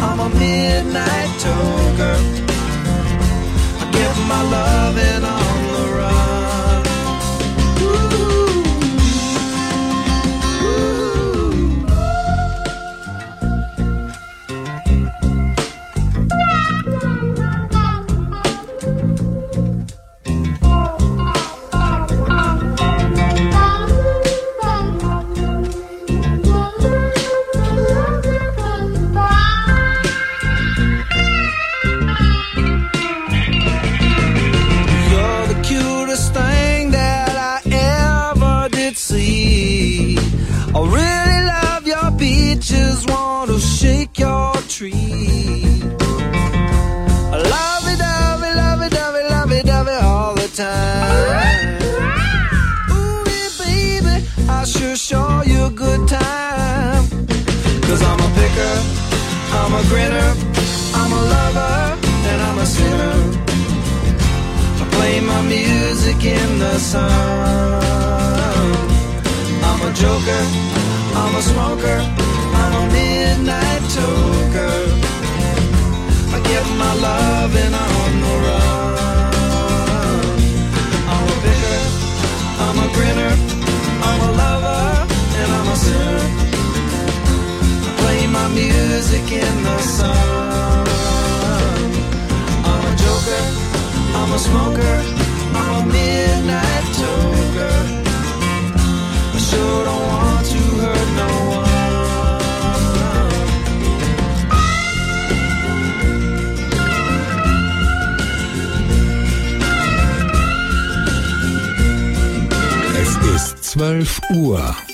I'm a midnight toker. I give my loving on the road.